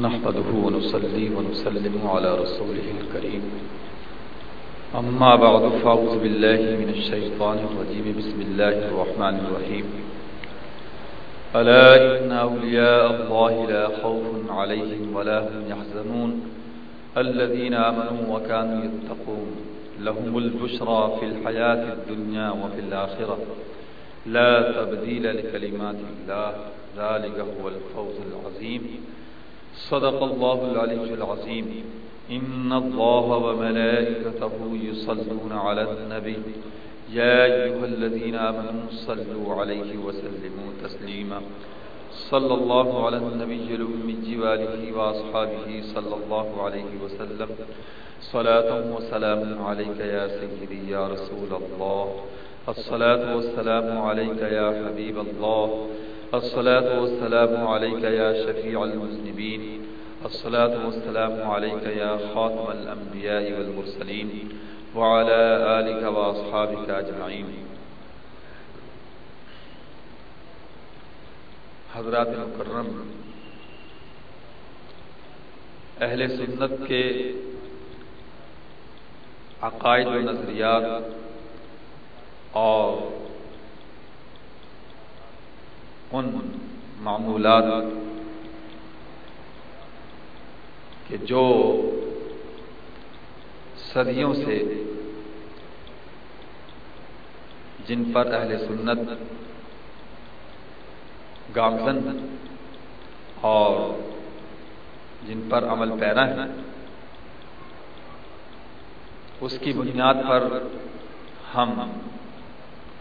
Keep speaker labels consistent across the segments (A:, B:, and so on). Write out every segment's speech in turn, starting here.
A: نحمده ونصلي ونسلم على رسوله الكريم. أما بعد، فأعوذ بالله من الشيطان الرجيم. بسم الله الرحمن الرحيم. ألا إن أولياء الله لا خوف عليهم ولا هم يحزنون. الذين آمنوا وكانوا يتقون. لهم البشرى في الحياة الدنيا وفي الآخرة. لا تبديل لكلمات الله. ذلك هو الفوز العظيم. صدق الله العلي العظيم. إن الله وملائكته يصلون على النبي. يا أيها الذين آمنوا صلوا عليه وسلموا تسليما. صلى الله على النبي الأمي وآله وأصحابه صلى الله عليه وسلم. صلاة وسلام عليك يا سيدي يا رسول الله. الصلاة والسلام عليك يا حبيب الله. الصلاة والسلام عليك يا شفيع المذنبين. الصلاة والسلام عليك يا خاتم الأنبياء والمرسلين. وعلى آلك وأصحابك أجمعين. حضرات مکرم، اہل سنت کے عقائد و نظریات اور ان معمولات کہ جو صدیوں سے جن پر اہل سنت گامزن اور جن پر عمل پیرا ہے اس کی بنیاد پر ہم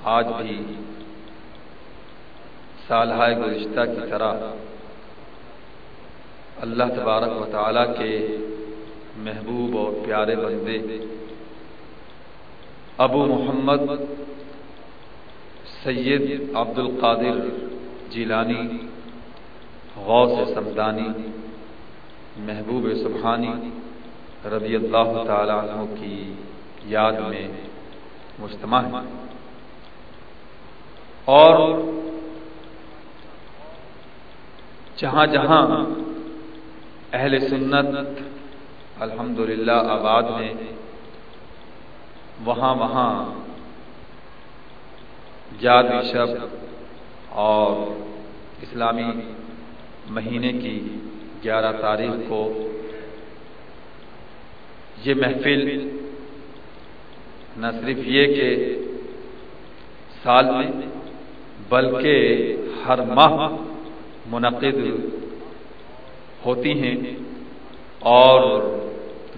A: آج بھی سالہ گزشتہ کی طرح اللہ تبارک و تعالی کے محبوب اور پیارے بندے ابو محمد سید عبد القادر جیلانی، غوث سمدانی محبوب سبحانی رضی اللہ تعالی عنہ کی یاد میں مجتمع ہے اور جہاں جہاں اہل سنت الحمد للہ آباد میں وہاں وہاں جاد شب اور اسلامی مہینے کی گیارہ تاریخ کو یہ محفل نہ صرف یہ کہ سال میں بلکہ ہر ماہ منعقد ہوتی ہیں اور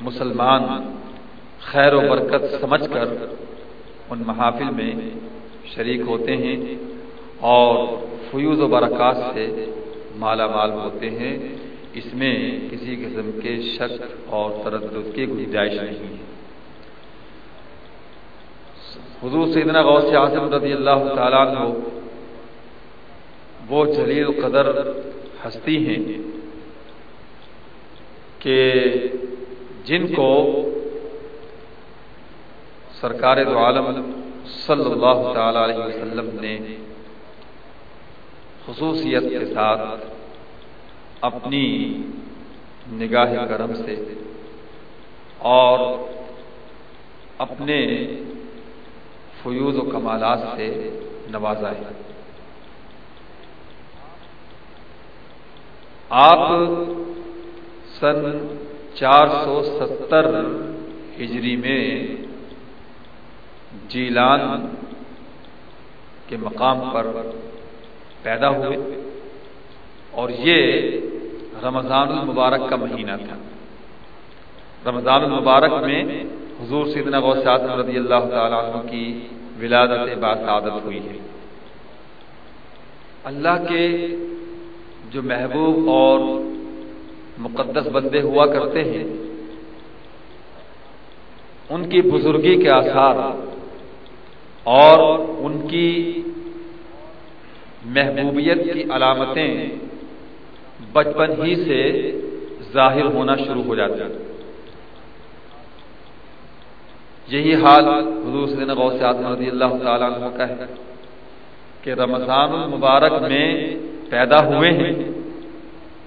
A: مسلمان خیر و برکت سمجھ کر ان محافل میں شریک ہوتے ہیں اور فیوز و برکات سے مالا مال ہوتے ہیں۔ اس میں کسی قسم کے شک اور تردد کی گنجائش نہیں ہے۔ حضور سیدنا غوث اعظم رضی اللہ تعالیٰ عنہ وہ جلیل قدر ہستی ہیں کہ جن کو سرکار دو عالم صلی اللہ تعالی علیہ وسلم نے خصوصیت کے ساتھ اپنی نگاہ کرم سے اور اپنے فیوز و کمالات سے نوازا ہے۔ آپ سن چار سو ستر ہجری میں جیلان کے مقام پر پیدا ہوئے اور یہ رمضان المبارک کا مہینہ تھا۔ رمضان المبارک میں حضور سیدنا غوث رضی اللہ تعالیٰ عنہ کی ولادت باسعادت ہوئی ہے۔ اللہ کے جو محبوب اور مقدس بندے ہوا کرتے ہیں، ان کی بزرگی کے آثار اور ان کی محبوبیت کی علامتیں بچپن ہی سے ظاہر ہونا شروع ہو جاتی ہیں۔ یہی حال حضور سیدنا غوث اعظم رضی اللہ تعالیٰ عنہ کا ہے کہ رمضان المبارک میں پیدا ہوئے ہیں۔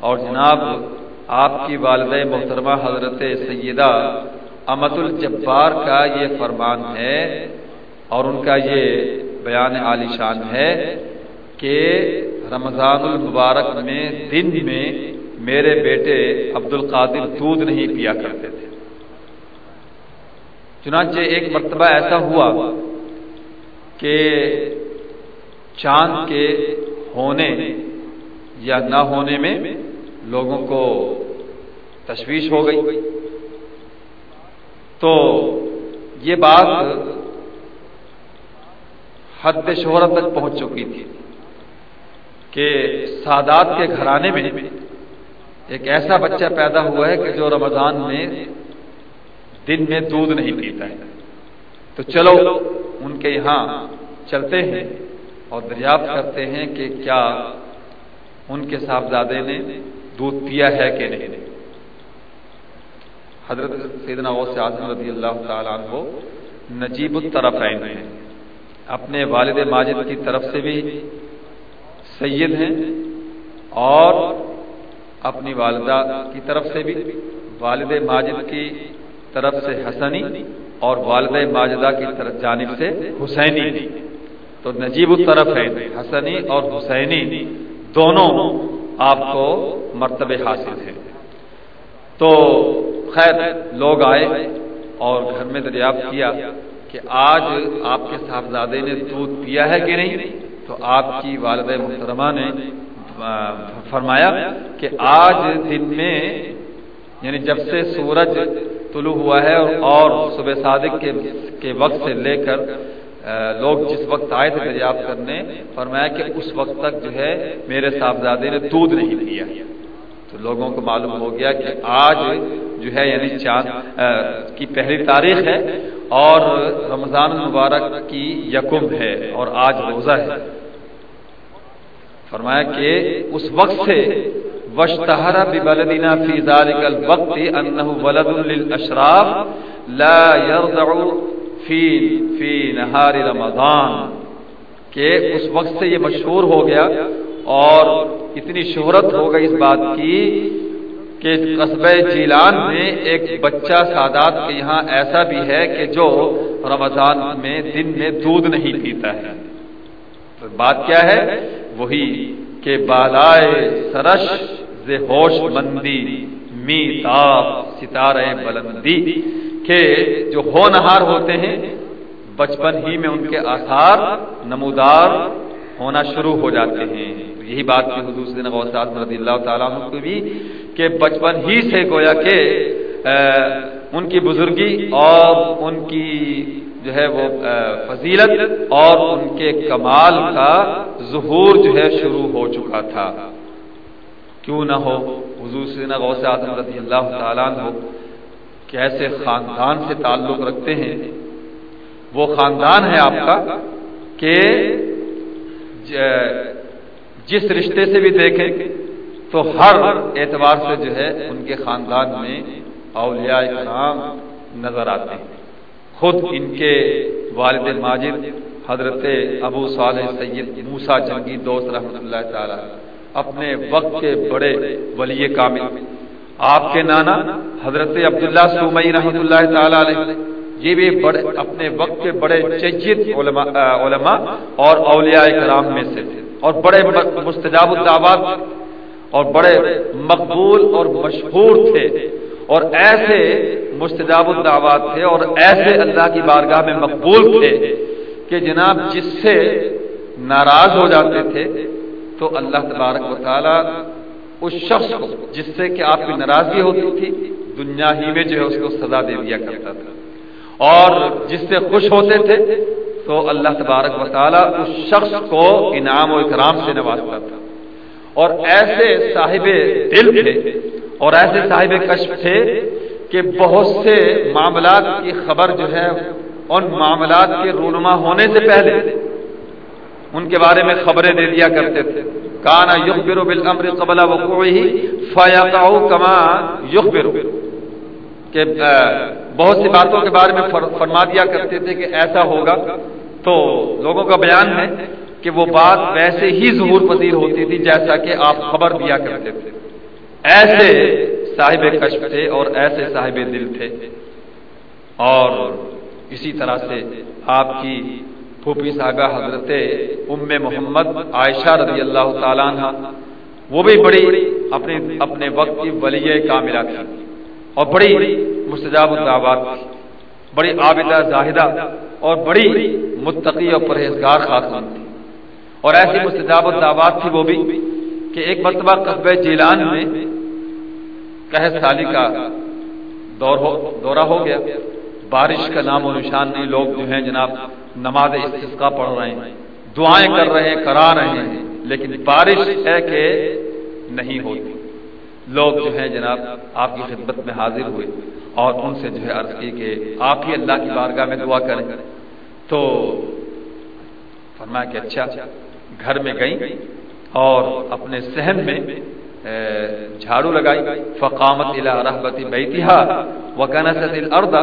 A: اور جناب، آپ کی والد محترمہ حضرت سیدہ امت الجبار کا یہ فرمان ہے اور ان کا یہ بیان عالی شان ہے کہ رمضان المبارک میں دن میں میرے بیٹے عبد القادر دودھ نہیں پیا کرتے تھے۔ چنانچہ ایک مرتبہ ایسا ہوا کہ چاند کے ہونے یا نہ ہونے میں لوگوں کو تشویش ہو گئی۔ تو یہ بات حد شہرت تک پہنچ چکی تھی کہ سادات کے گھرانے میں ایک ایسا بچہ پیدا ہوا ہے کہ جو رمضان میں دن میں دودھ نہیں پیتا ہے۔ تو چلو، ان کے یہاں چلتے ہیں اور دریافت کرتے ہیں کہ کیا ان کے صاحبزادے نے دودھ پیا ہے کہ نہیں؟ حضرت سیدنا غوث اعظم رضی اللہ تعالیٰ عنہ نجیب الطرف ہیں۔ اپنے والد ماجد کی طرف سے بھی سید ہیں اور اپنی والدہ کی طرف سے بھی۔ والد ماجد کی طرف سے حسنی اور والد ماجدہ کی طرف جانب سے حسینی۔ تو نجیب الطرف ہے حسنی اور حسینی۔ دونوں آپ کو مرتبے حاصل ہیں۔ تو خیر، لوگ آئے اور گھر میں دریافت کیا کہ آج آپ کے صاحبزادے نے دودھ پیا ہے کہ نہیں؟ تو آپ کی والد محترمہ نے فرمایا کہ آج دن میں یعنی جب سے سورج طلوع ہوا ہے اور صبح صادق کے وقت سے لے کر لوگ جس وقت آئے تھے دریافت کرنے، فرمایا کہ اس وقت تک جو ہے میرے صاحبزادے نے دودھ نہیں پیا۔ تو لوگوں کو معلوم ہو گیا کہ آج جو ہے یعنی چاند کی پہلی تاریخ ہے اور رمضان المبارک کی یکم ہے اور آج روزہ ہے۔ فرمایا کہ اس وقت سے وشتہرا بلدینا فی ذالک الوقت انه ولد للاشراف لا يرضع فی فی نہار رمضان، کہ اس وقت سے یہ مشہور ہو گیا اور اتنی شہرت ہو گئی اس بات کی کہ قصبہ جیلان میں ایک بچہ سادات کے یہاں ایسا بھی ہے کہ جو رمضان میں دن میں دودھ نہیں پیتا ہے۔ تو بات کیا ہے؟ وہی کہ بالائے سرش ہوش مندی می تاپ ستارے بلندی۔ کہ جو ہو نہار ہوتے ہیں، بچپن ہی میں ان کے آثار نمودار ہونا شروع ہو جاتے ہیں۔ یہی بات کی حضور سے رضی اللہ تعالیٰ عنہ کو بھی کہ بچپن ہی سے گویا کہ ان کی بزرگی اور ان کی جو ہے وہ فضیلت اور ان کے کمال کا ظہور جو ہے شروع ہو چکا تھا۔ کیوں نہ ہو، حضور سے غوث اعظم رضی اللہ تعالیٰ عنہ کیسے خاندان سے تعلق رکھتے ہیں۔ وہ خاندان ہے آپ کا کہ جس رشتے سے بھی دیکھیں تو ہر اعتبار سے جو ہے ان کے خاندان میں اولیاء کرام نظر آتے ہیں۔ خود ان کے والد ماجد، حضرت ابو صالح سید موسا جنگی دوست رحمۃ اللہ تعالی، اپنے وقت کے بڑے ولی کامل آپ کے نانا حضرت عبداللہ سومئی رحمۃ اللہ تعالی علیہ یہ بھی بڑے اپنے وقت کے بڑے چجت علماء, علماء اور اولیاء کرام میں سے تھے۔ اور بڑے مستجاب الدعوات اور بڑے مقبول اور مشہور تھے۔ اور ایسے مستجاب الدعوات تھے اور ایسے اللہ کی بارگاہ میں مقبول تھے کہ جناب جس سے ناراض ہو جاتے تھے تو اللہ تبارک و تعالی اس شخص کو، جس سے کہ آپ کی ناراضگی ہوتی تھی، دنیا ہی میں جو ہے اس کو سزا دے دیا کرتا تھا۔ اور جس سے خوش ہوتے تھے، تو اللہ تبارک و تعالی اس شخص کو انعام و اکرام سے نوازتا تھا۔ اور ایسے صاحب دل تھے، اور ایسے صاحب کشف تھے کہ بہت سے معاملات کی خبر جو ہے، ان معاملات کے رونما ہونے سے پہلے، ان کے بارے میں خبریں دے دیا کرتے تھے۔ کانا یخبر بالامر قبل وقوعه فیقع کما یخبر کہ بہت سی باتوں کے بارے میں فرما دیا کرتے تھے کہ ایسا ہوگا۔ تو لوگوں کا بیان ہے کہ وہ بات ویسے ہی ظہور پذیر ہوتی تھی جیسا کہ آپ خبر دیا کرتے تھے۔ ایسے صاحب کشف تھے اور ایسے صاحب دل تھے۔ اور اسی طرح سے آپ کی پھوپھی صاحبہ حضرت ام محمد عائشہ رضی اللہ تعالیٰ عنہ، وہ بھی بڑی اپنے اپنے وقت کی ولی کاملہ تھی اور بڑی مستجاب الدعوات تھی، بڑی عابدہ زاہدہ اور بڑی متقی اور پرہیزگار خاتون تھی۔ اور ایسی مستجاب الدعوات تھی وہ بھی کہ ایک مرتبہ قصبہ جیلان میں کہ سالی کا دور ہو، دورہ ہو گیا۔ بارش کا نام و نشان نہیں، لوگ جو ہیں جناب نماز استسقا پڑھ رہے ہیں، دعائیں کر رہے ہیں، کرا رہے ہیں، لیکن بارش ہے کہ نہیں ہوتی۔ لوگ جو ہیں جناب، آپ کی خدمت میں حاضر ہوئے اور ان سے جو ہے عرض کی کہ آپ ہی اللہ کی بارگاہ میں دعا کریں۔ تو فرمایا کہ اچھا گھر میں گئی اور اپنے سہن میں جھاڑو لگائی۔ فقامت الى رحبت بیتها وکنست الارض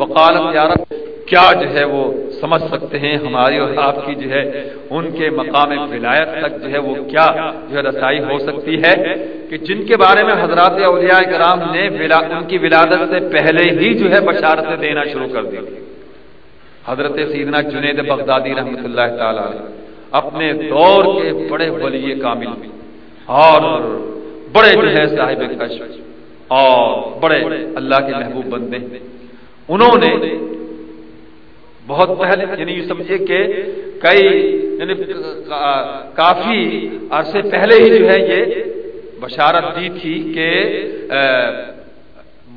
A: وقالت یا رب، کیا جو ہے وہ سمجھ سکتے ہیں ہماری اور آپ کی جو ہے ان کے مقام ولایت تک جو ہے وہ کیا جو ہے رسائی ہو سکتی ہے کہ جن کے بارے میں حضرات اولیاء کرام نے ان کی ولادت سے پہلے ہی جو ہے بشارتیں دینا شروع کر دی حضرت سیدنا جنید بغدادی رحمۃ اللہ تعالی اپنے دور کے بڑے ولی کامل اور بڑے جو ہے صاحب کشف اور بڑے اللہ کے محبوب بندے، انہوں نے بہت پہلے یعنی یہ سمجھے کہ کئی یعنی کافی عرصے پہلے ہی جو ہے یہ بشارت دی تھی کہ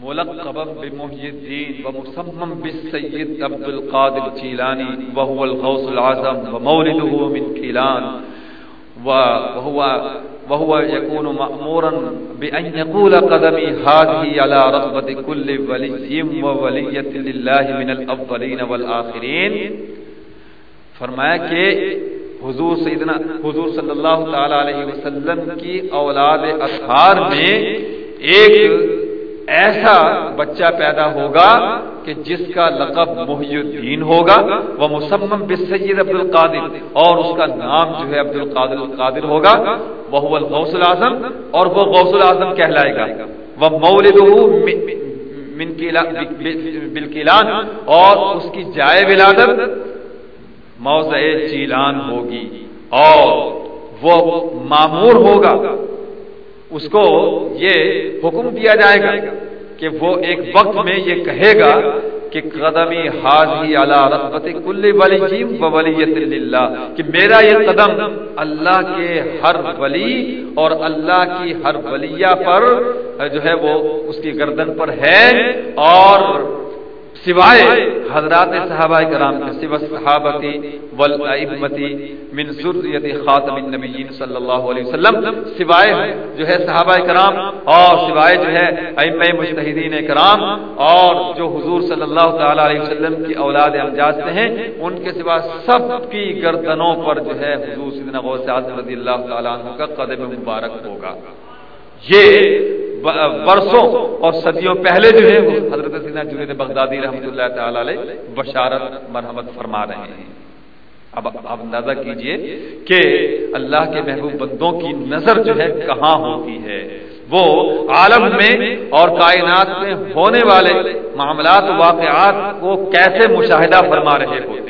A: ملقب بمحی الدین ومسمم بالسید عبد القادر جیلانی وهو الغوث العظم ومولده من کیلان۔ وهو وهو يكون مأمورا بأن يقول قدمي هذه على رغبة كل ولي وولية لله من الأفضلين والآخرين فرمایا کہ حضور سیدنا حضور صلی اللہ تعالی علیہ وسلم کی اولاد اطہار میں ایک ایسا بچہ پیدا ہوگا کہ جس کا لقب محی الدین ہوگا، وہ مسمم بسید عبد القادر اور اس کا نام جو ہے عبد القادر القادر ہوگا وہ غوث العظم، اور وہ غوث العظم کہلائے گا۔ وہ مولد بالکیلان اور اس کی جائے ولادت موضع چیلان ہوگی، اور وہ معمور ہوگا۔ اس کو یہ حکم دیا جائے گا کہ وہ ایک وقت میں یہ کہے گا کہ قدمی حاضی علی رغبت کل ولی و ولیت للہ، کہ میرا یہ قدم اللہ کے ہر ولی اور اللہ کی ہر ولیہ پر جو ہے وہ اس کی گردن پر ہے اور سوائے حضرات صحابہ کرام کے سوا صحابتی والائمتی من ذریت خاتم النبیین صلی اللہ علیہ وسلم، سوائے جو ہے صحابہ کرام اور سوائے جو ہے ائمہ مجتہدین کرام اور جو حضور صلی اللہ تعالی علیہ وسلم کی اولاد امجاد سے ہیں، ان کے سوا سب کی گردنوں پر جو ہے حضور سیدنا غوث اعظم رضی اللہ تعالی عنہ کا قدم مبارک ہوگا۔ یہ برسوں اور صدیوں پہلے جو ہے حضرت سینا جنید بغدادی رحمۃ اللہ تعالی علیہ بشارت مرحمت فرما رہے ہیں۔ اب آپ اندازہ کیجیے کہ اللہ کے محبوب بندوں کی نظر جو ہے کہاں ہوتی ہے۔ وہ عالم میں اور کائنات میں ہونے والے معاملات، واقعات کو کیسے مشاہدہ فرما رہے ہوتے ہیں۔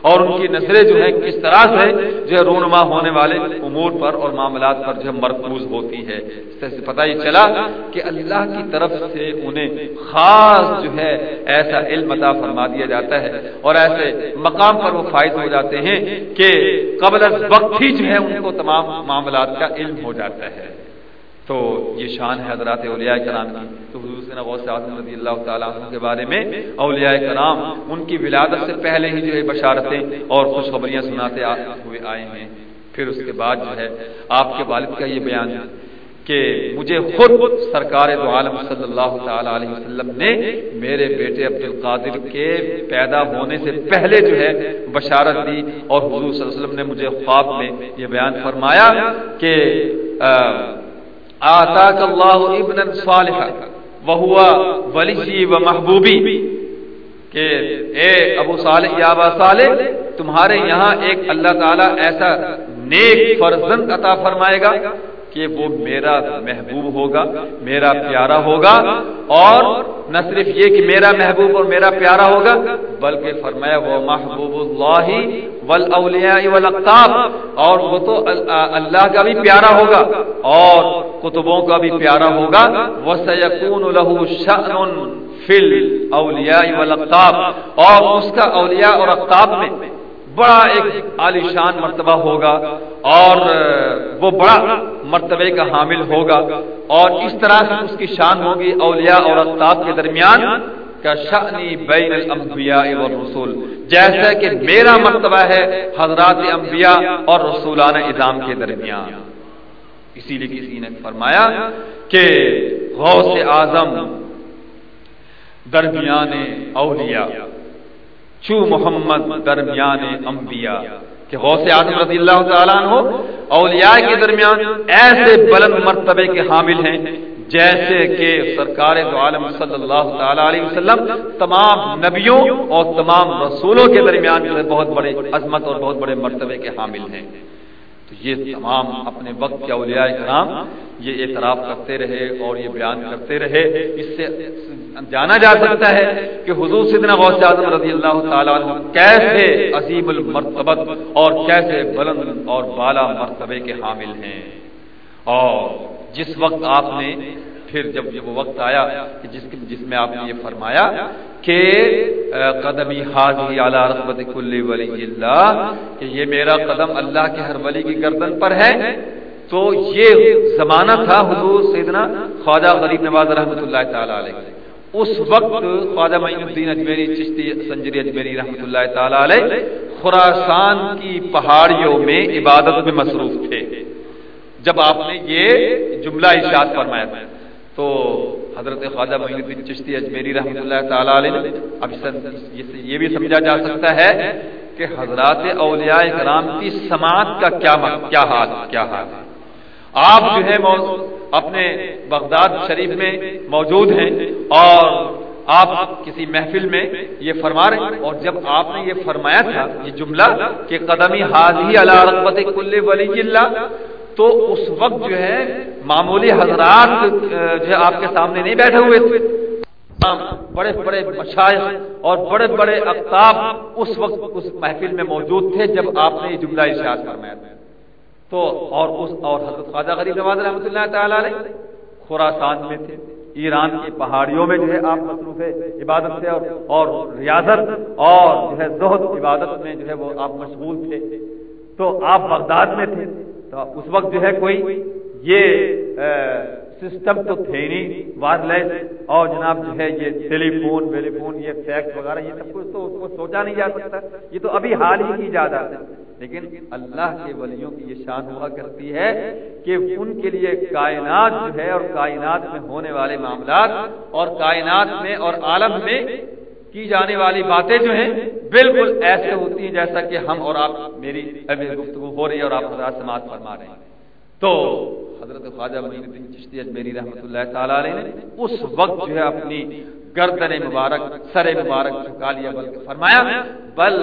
A: اور ان کی نظریں جو ہیں کس طرح سے جو ہے رونما ہونے والے امور پر اور معاملات پر جو ہے مرکوز ہوتی ہے اس طرح سے پتہ یہ چلا کہ اللہ کی طرف سے انہیں خاص جو ہے ایسا علم عطا فرما دیا جاتا ہے اور ایسے مقام پر وہ فائد ہو جاتے ہیں کہ قبل از وقت ہی جو ہے ان کو تمام معاملات کا علم ہو جاتا ہے۔ تو یہ شان ہے حضرات اولیاء کرام کی۔ تو حضور سے غوث اعظم رضی اللہ تعالیٰ عنہ کے بارے میں اولیاء کرام ان کی ولادت سے پہلے ہی جو ہے بشارتیں اور خوشخبریاں سناتے ہوئے آئے ہیں۔ پھر اس کے بعد جو ہے آپ کے والد کا یہ بیان کہ مجھے خود سرکار دو عالم صلی اللہ تعالی علیہ وسلم نے میرے بیٹے عبد القادر کے پیدا ہونے سے پہلے جو ہے بشارت دی اور حضور صلی اللہ علیہ وسلم نے مجھے خواب میں یہ بیان فرمایا کہ آتاک اللہ ابن صالحا، وہوا ولی و محبوبی، کہ اے ابو صالح، یا ابا صالح، تمہارے یہاں ایک اللہ تعالیٰ ایسا نیک فرزند عطا فرمائے گا کہ وہ میرا محبوب ہوگا، میرا پیارا ہوگا، اور نہ صرف یہ کہ میرا محبوب اور میرا پیارا ہوگا، بلکہ فرمایا، وہ محبوب اللہ والاولیاء والاقتاب، اور وہ تو اللہ کا بھی پیارا ہوگا، اور کتبوں کا بھی پیارا ہوگا وہ سیکون له شأن فل اولیاء والاقتاب، اور اس کا اولیاء اور اقتاب میں بڑا ایک عالیشان مرتبہ ہوگا اور وہ بڑا مرتبے کا حامل ہوگا اور اس طرح سے اس کی شان ہوگی اولیاء اور اقتاب کے درمیان کا شانی بین الانبیاء والرسول۔ جیسا کہ میرا مرتبہ ہے حضرات انبیاء اور رسولان ادام کے درمیان۔ اسی لیے کسی نے فرمایا کہ غوث اعظم درمیان اولیاء۔ چو محمد درمیان انبیاء، کہ غوث آدم رضی اللہ تعالیٰ عنہ اولیاء کے درمیان ایسے بلند مرتبے کے حامل ہیں جیسے کہ سرکار دو عالم صلی اللہ تعالی علیہ وسلم تمام نبیوں اور تمام رسولوں کے درمیان جو ہے بہت بڑے عظمت اور بہت بڑے مرتبے کے حامل ہیں۔ تو یہ تمام اپنے وقت کے اولیاء کرام یہ اعتراف کرتے رہے اور یہ بیان کرتے رہے۔ اس سے جانا جا سکتا ہے کہ حضور سدنا غوث اعظم رضی اللہ تعالیٰ عنہ کیسے عظیم المرتبت اور کیسے بلند اور بالا مرتبے کے حامل ہیں۔ اور جس وقت آپ نے پھر جب وہ وقت آیا کہ جس جس میں آپ نے یہ فرمایا کہ قدمی حاضی اعلیٰ رحمت کل ولی اللہ، کہ یہ میرا قدم اللہ کے ہر ولی کی گردن پر ہے۔ تو یہ زمانہ تھا حضور سیدنا خواجہ غریب نواز رحمۃ اللہ تعالی علیہ۔ اس وقت خواجہ معین الدین اجمیری، چشتی سنجری اجمیری رحمۃ اللہ تعالی علیہ، خراسان کی پہاڑیوں میں عبادت میں مصروف تھے۔ جب آپ نے یہ جملہ ارشاد فرمایا تھا۔ تو حضرت خواجہ معین الدین چشتی اجمیری رحمۃ اللہ تعالی علیہ اب یہ بھی سمجھا جا سکتا ہے کہ حضرات اولیاء کرام کی سماعت کا کیا کیا حال کیا حال ہے۔ آپ جو ہے اپنے بغداد شریف میں موجود ہیں اور آپ کسی محفل میں یہ فرما رہے ہیں۔ اور جب آپ نے یہ فرمایا تھا یہ جملہ کہ قدمی حاضی اللہ رقبت کل ولی اللہ تو اس وقت جو ہے معمولی حضرات جو ہے آپ کے سامنے نہیں بیٹھے ہوئے تھے۔ بڑے بڑے مشاعر اور بڑے بڑے اقتاب اس وقت اس محفل میں موجود تھے جب آپ نے یہ جملہ ارشاد فرمایا تھا۔ تو اور اس اور حضرت خواجہ غریب نواز رحمۃ اللہ تعالی علیہ خوراسان میں تھے۔ ایران کی پہاڑیوں میں جو ہے آپ مصروف عبادت سے اور ریاضت اور جو ہے زہد عبادت میں جو ہے وہ آپ مشغول تھے۔ تو آپ بغداد میں تھے۔ تو اس وقت جو ہے کوئی یہ سسٹم تو تھے نہیں وائرلیس اور جناب جو ہے یہ ٹیلی فون ویلی فون یہ فیکس وغیرہ، یہ سب کچھ تو اس کو سوچا نہیں جا سکتا۔ یہ تو ابھی حال ہی کی جا ہے لیکن اللہ کے ولیوں کی یہ شان ہوا کرتی ہے کہ ان کے لیے کائنات جو ہے اور کائنات میں ہونے والے معاملات اور کائنات میں اور عالم میں کی جانے والی باتیں جو ہیں بالکل ایسے ہوتی ہیں جیسا کہ ہم اور آپ میری ابھی گفتگو ہو رہی ہے اور آپ حضرات سماعت فرما رہے ہیں۔ تو حضرت خواجہ معین الدین چشتی اجمیری رحمۃ اللہ تعالی علیہ نے اس وقت جو ہے اپنی گردن مبارک، سر مبارک جھکا لیا، بلکہ فرمایا، بل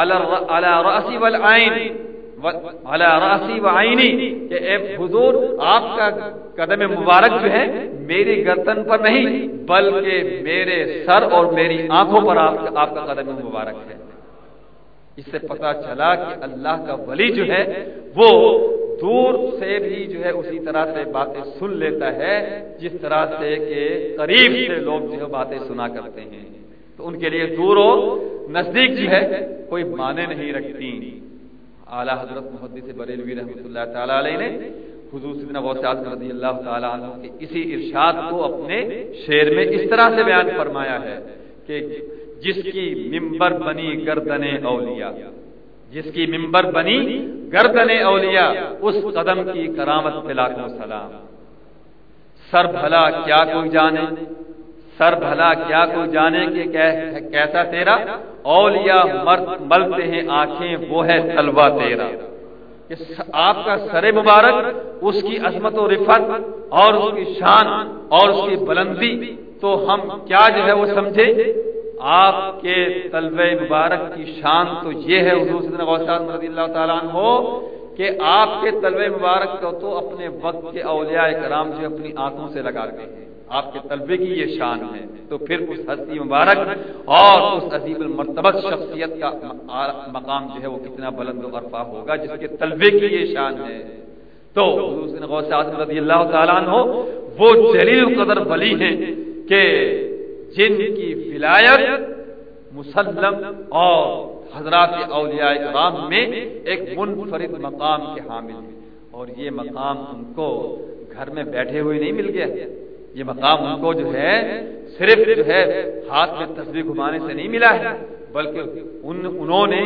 A: علی راسی والعین علی راسی وعینی کہ اے حضور، آپ کا قدم مبارک جو ہے، میری گردن پر نہیں، بلکہ میرے سر اور میری آنکھوں پر آپ کا قدم مبارک ہے۔ اس سے پتا چلا کہ اللہ کا ولی جو ہے، وہ دور سے بھی جو ہے، اسی طرح سے باتیں سن لیتا ہے، جس طرح سے کہ قریب سے لوگ جو ہے، باتیں سنا کرتے ہیں۔ تو ان کے لیے دور و نزدیک جو ہے، کوئی معنی نہیں رکھتی۔ اعلیٰ حضرت محدث بریلوی رحمۃ اللہ تعالی علیہ نے حضور سیدنا غوث رضی اللہ تعالی عنہ کے اسی ارشاد کو اپنے شعر میں اس طرح سے بیان فرمایا ہے کہ جس کی ممبر بنی گردن اولیاء، جس کی ممبر بنی گردن اولیاء، اس قدم کی کرامت پہ لاکھوں سلام۔ سر بھلا کیا کوئی جانے سر بھلا، کیا کوئی جانے کہ کیسا تیرا؟ اولیاء مرد ملتے ہیں آنکھیں، وہ ہے تلوا تیرا۔ آپ کا سر مبارک، اس کی عظمت و رفت اور اس کی شان اور اس کی بلندی، تو ہم کیا جو ہے وہ سمجھے؟ آپ کے طلب مبارک کی شان تو یہ ہے، حضور صلی اللہ رضی اللہ تعالیٰ عنہ، کہ آپ کے طلبے مبارک کو تو اپنے وقت کے اولیاء کرام جو اپنی آنکھوں سے لگا گئے ہیں۔ آپ کے طلبے کی یہ شان ہے۔ تو پھر اس حسین مبارک اور اس عظیم المرتبت شخصیت کا مقام جو ہے وہ کتنا بلند و عرفہ ہوگا، جس کے طلبے کی یہ شان ہے۔ تو غوث رضی اللہ تعالیٰ عنہ وہ جلیل قدر ولی ہیں کہ جن کی ولایت مسلم اور حضرات اولیاء کرام میں ایک منفرد مقام کے حامل ہیں۔ اور یہ مقام ان کو گھر میں بیٹھے ہوئے نہیں مل گیا۔ یہ مقام ان کو جو ہے صرف جو ہے ہاتھ میں تصویر گھمانے سے نہیں ملا ہے، بلکہ ان، انہوں نے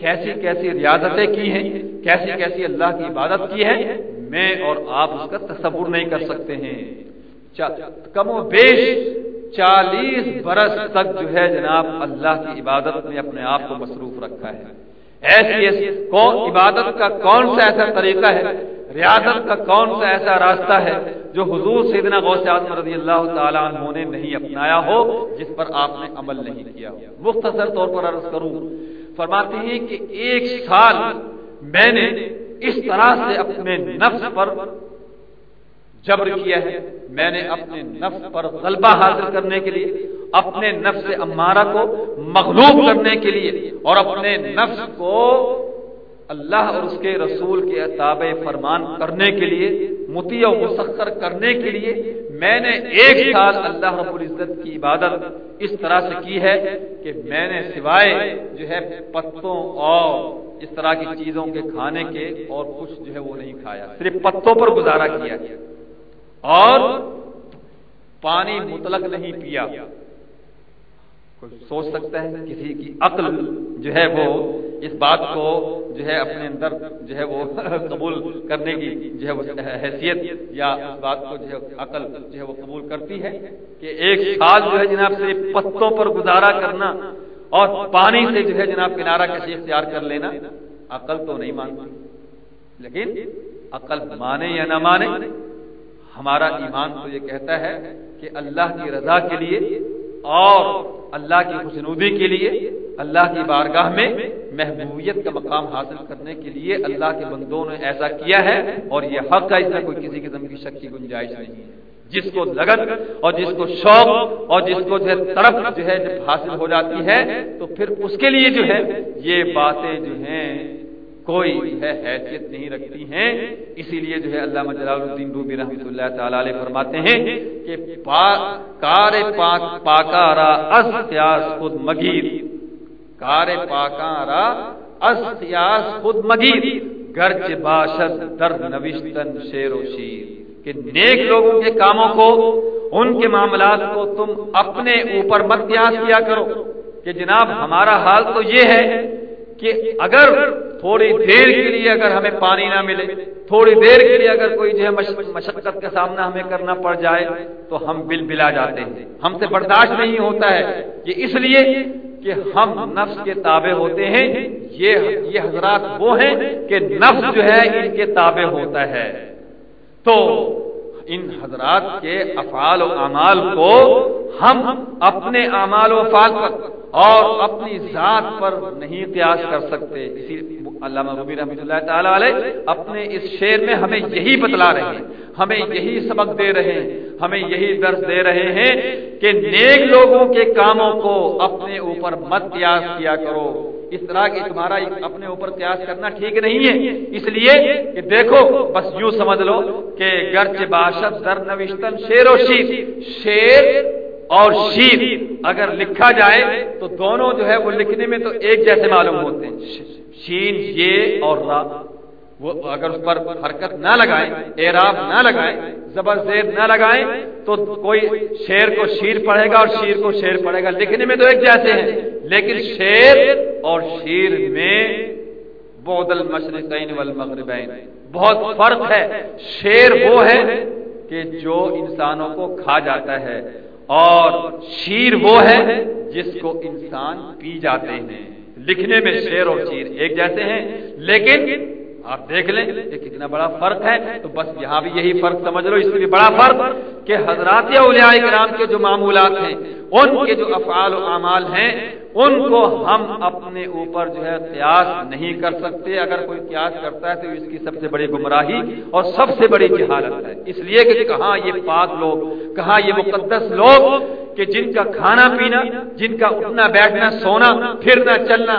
A: کیسی کیسی ریاضتیں کی ہیں، کیسی کیسی اللہ کی عبادت کی ہے میں اور آپ اس کا تصور نہیں کر سکتے ہیں۔ کم و بیش چالیس برس تک جو ہے جناب اللہ کی عبادت میں اپنے آپ کو مصروف رکھا ہے۔ ایسی ایسی عبادت کا کون سا ایسا طریقہ ہے؟ ریاضت کا کون سا ایسا راستہ ہے جو حضور سیدنا غوث اعظم رضی اللہ تعالیٰ عنہ نے نہیں اپنایا ہو، جس پر آپ نے عمل نہیں کیا مختصر طور پر عرض کروں، فرماتے ہیں کہ ایک سال میں نے اس طرح سے اپنے نفس پر جبر کیا ہے۔ میں نے اپنے نفس پر غلبہ حاصل کرنے کے لیے اپنے نفس امارہ کو مغلوب کرنے کے لیے اور اپنے نفس کو اللہ اور اس کے رسول کے تابع فرمان کرنے کے لیے متی و مسخر کرنے کے لیے میں نے ایک سال اللہ رب العزت کی عبادت اس طرح سے کی ہے کہ میں نے سوائے جو ہے پتوں اور اس طرح کی چیزوں کے کھانے کے اور کچھ جو ہے وہ نہیں کھایا، صرف پتوں پر گزارا کیا۔ اور پانی مطلق نہیں پیا۔ کوئی سوچ سکتا ہے کسی کی عقل جو ہے وہ اس بات کو جو ہے اپنے اندر جو ہے وہ قبول کرنے کی جو ہے وہ حیثیت یا اس بات کو جو ہے عقل جو ہے وہ قبول کرتی ہے کہ ایک سال جو ہے جناب سے پتوں پر گزارا کرنا اور پانی سے جو ہے جناب کنارہ کسی اختیار کر لینا عقل تو نہیں مانتی۔ لیکن عقل مانے یا نہ مانے، ہمارا ایمان تو یہ کہتا ہے کہ اللہ کی رضا کے لیے اور اللہ کی خوشنودی کے لیے، اللہ کی بارگاہ میں محبوبیت کا مقام حاصل کرنے کے لیے اللہ کے بندوں نے ایسا کیا ہے اور یہ حق ہے، اس میں کوئی کسی قسم کی شک کی گنجائش نہیں۔ ہے جس کو لگن اور جس کو شوق اور جس کو جو ہے طرف جو ہے جب حاصل ہو جاتی ہے، تو پھر اس کے لیے جو ہے یہ باتیں جو ہیں کوئی ہے حیثیت نہیں رکھتی ہیں۔ اسی لیے جو ہے اللہ جلال الدین روبی رحمۃ اللہ تعالی علیہ فرماتے ہیں کہ کار پاک پاکارا استیاس خود مگیر۔ کار پاکارا استیاس خود مگیر۔ گرچ باشد در نوشتن شیر و شیر۔ کہ نیک لوگوں کے کاموں کو، ان کے معاملات کو تم اپنے اوپر مت پیاس کیا کرو۔ کہ جناب ہمارا حال تو یہ ہے کہ اگر تھوڑی دیر کے لیے اگر ہمیں پانی نہ ملے، تھوڑی دیر کے لیے اگر کوئی جو ہے مشقت کا سامنا ہمیں کرنا پڑ جائے، تو ہم بل بلا جاتے ہیں۔ ہم سے برداشت نہیں ہوتا ہے یہ اس لیے کہ ہم نفس کے تابع ہوتے ہیں۔ یہ یہ حضرات وہ ہیں کہ نفس جو ہے ان کے تابع ہوتا ہے۔ تو ان حضرات کے افعال و اعمال کو ہم اپنے اعمال و افعال پر اور اپنی ذات پر نہیں قیاس کر سکتے۔ اسی علامہ ربی رحمۃ اللہ تعالی علیہ اپنے اس شعر میں ہمیں یہی بتلا رہے ہیں، ہمیں یہی سبق دے رہے ہیں، ہمیں یہی درس دے رہے ہیں کہ نیک لوگوں کے کاموں کو اپنے اوپر مت قیاس کیا کرو۔ اس طرح کی تمہارا اپنے اوپر قیاس کرنا ٹھیک نہیں ہے۔ اس لیے کہ دیکھو، بس یوں سمجھ لو کہ گرچ باشد در نوشتن شیر و شیر شیر اور شیر اگر لکھا جائے تو دونوں جو ہے وہ لکھنے میں تو ایک جیسے معلوم ہوتے ہیں۔ شین، یہ اور را۔ وہ اگر اس پر حرکت نہ لگائیں، اعراب نہ لگائیں، زبر زیر نہ لگائیں، تو کوئی شیر کو شیر پڑھے گا اور شیر کو شیر پڑھے گا۔ لکھنے میں تو ایک جیسے ہیں، لیکن شیر اور شیر میں بود المشرقین والمغربین۔ بہت فرق ہے۔ شیر وہ ہے کہ جو انسانوں کو کھا جاتا ہے، اور شیر وہ ہے جس کو انسان پی جاتے ہیں۔ لکھنے میں شیر اور شیر ایک جیسے ہیں، لیکن آپ دیکھ لیں کہ کتنا بڑا فرق ہے، تو بس یہاں بھی یہی فرق سمجھ لو، اس سے بھی بڑا فرق کہ حضرات اولیاء کرام کے جو معمولات ہیں، ان کے جو افعال و اعمال ہیں، ان کو ہم اپنے اوپر جو ہے قیاس نہیں کر سکتے۔ اگر کوئی قیاس کرتا ہے تو اس کی سب سے بڑی گمراہی اور سب سے بڑی جہالت ہے۔ اس لیے کہ کہاں یہ پاک لوگ، کہاں یہ مقدس لوگ کہ جن کا کھانا پینا، جن کا اٹھنا بیٹھنا، سونا، پھرنا، چلنا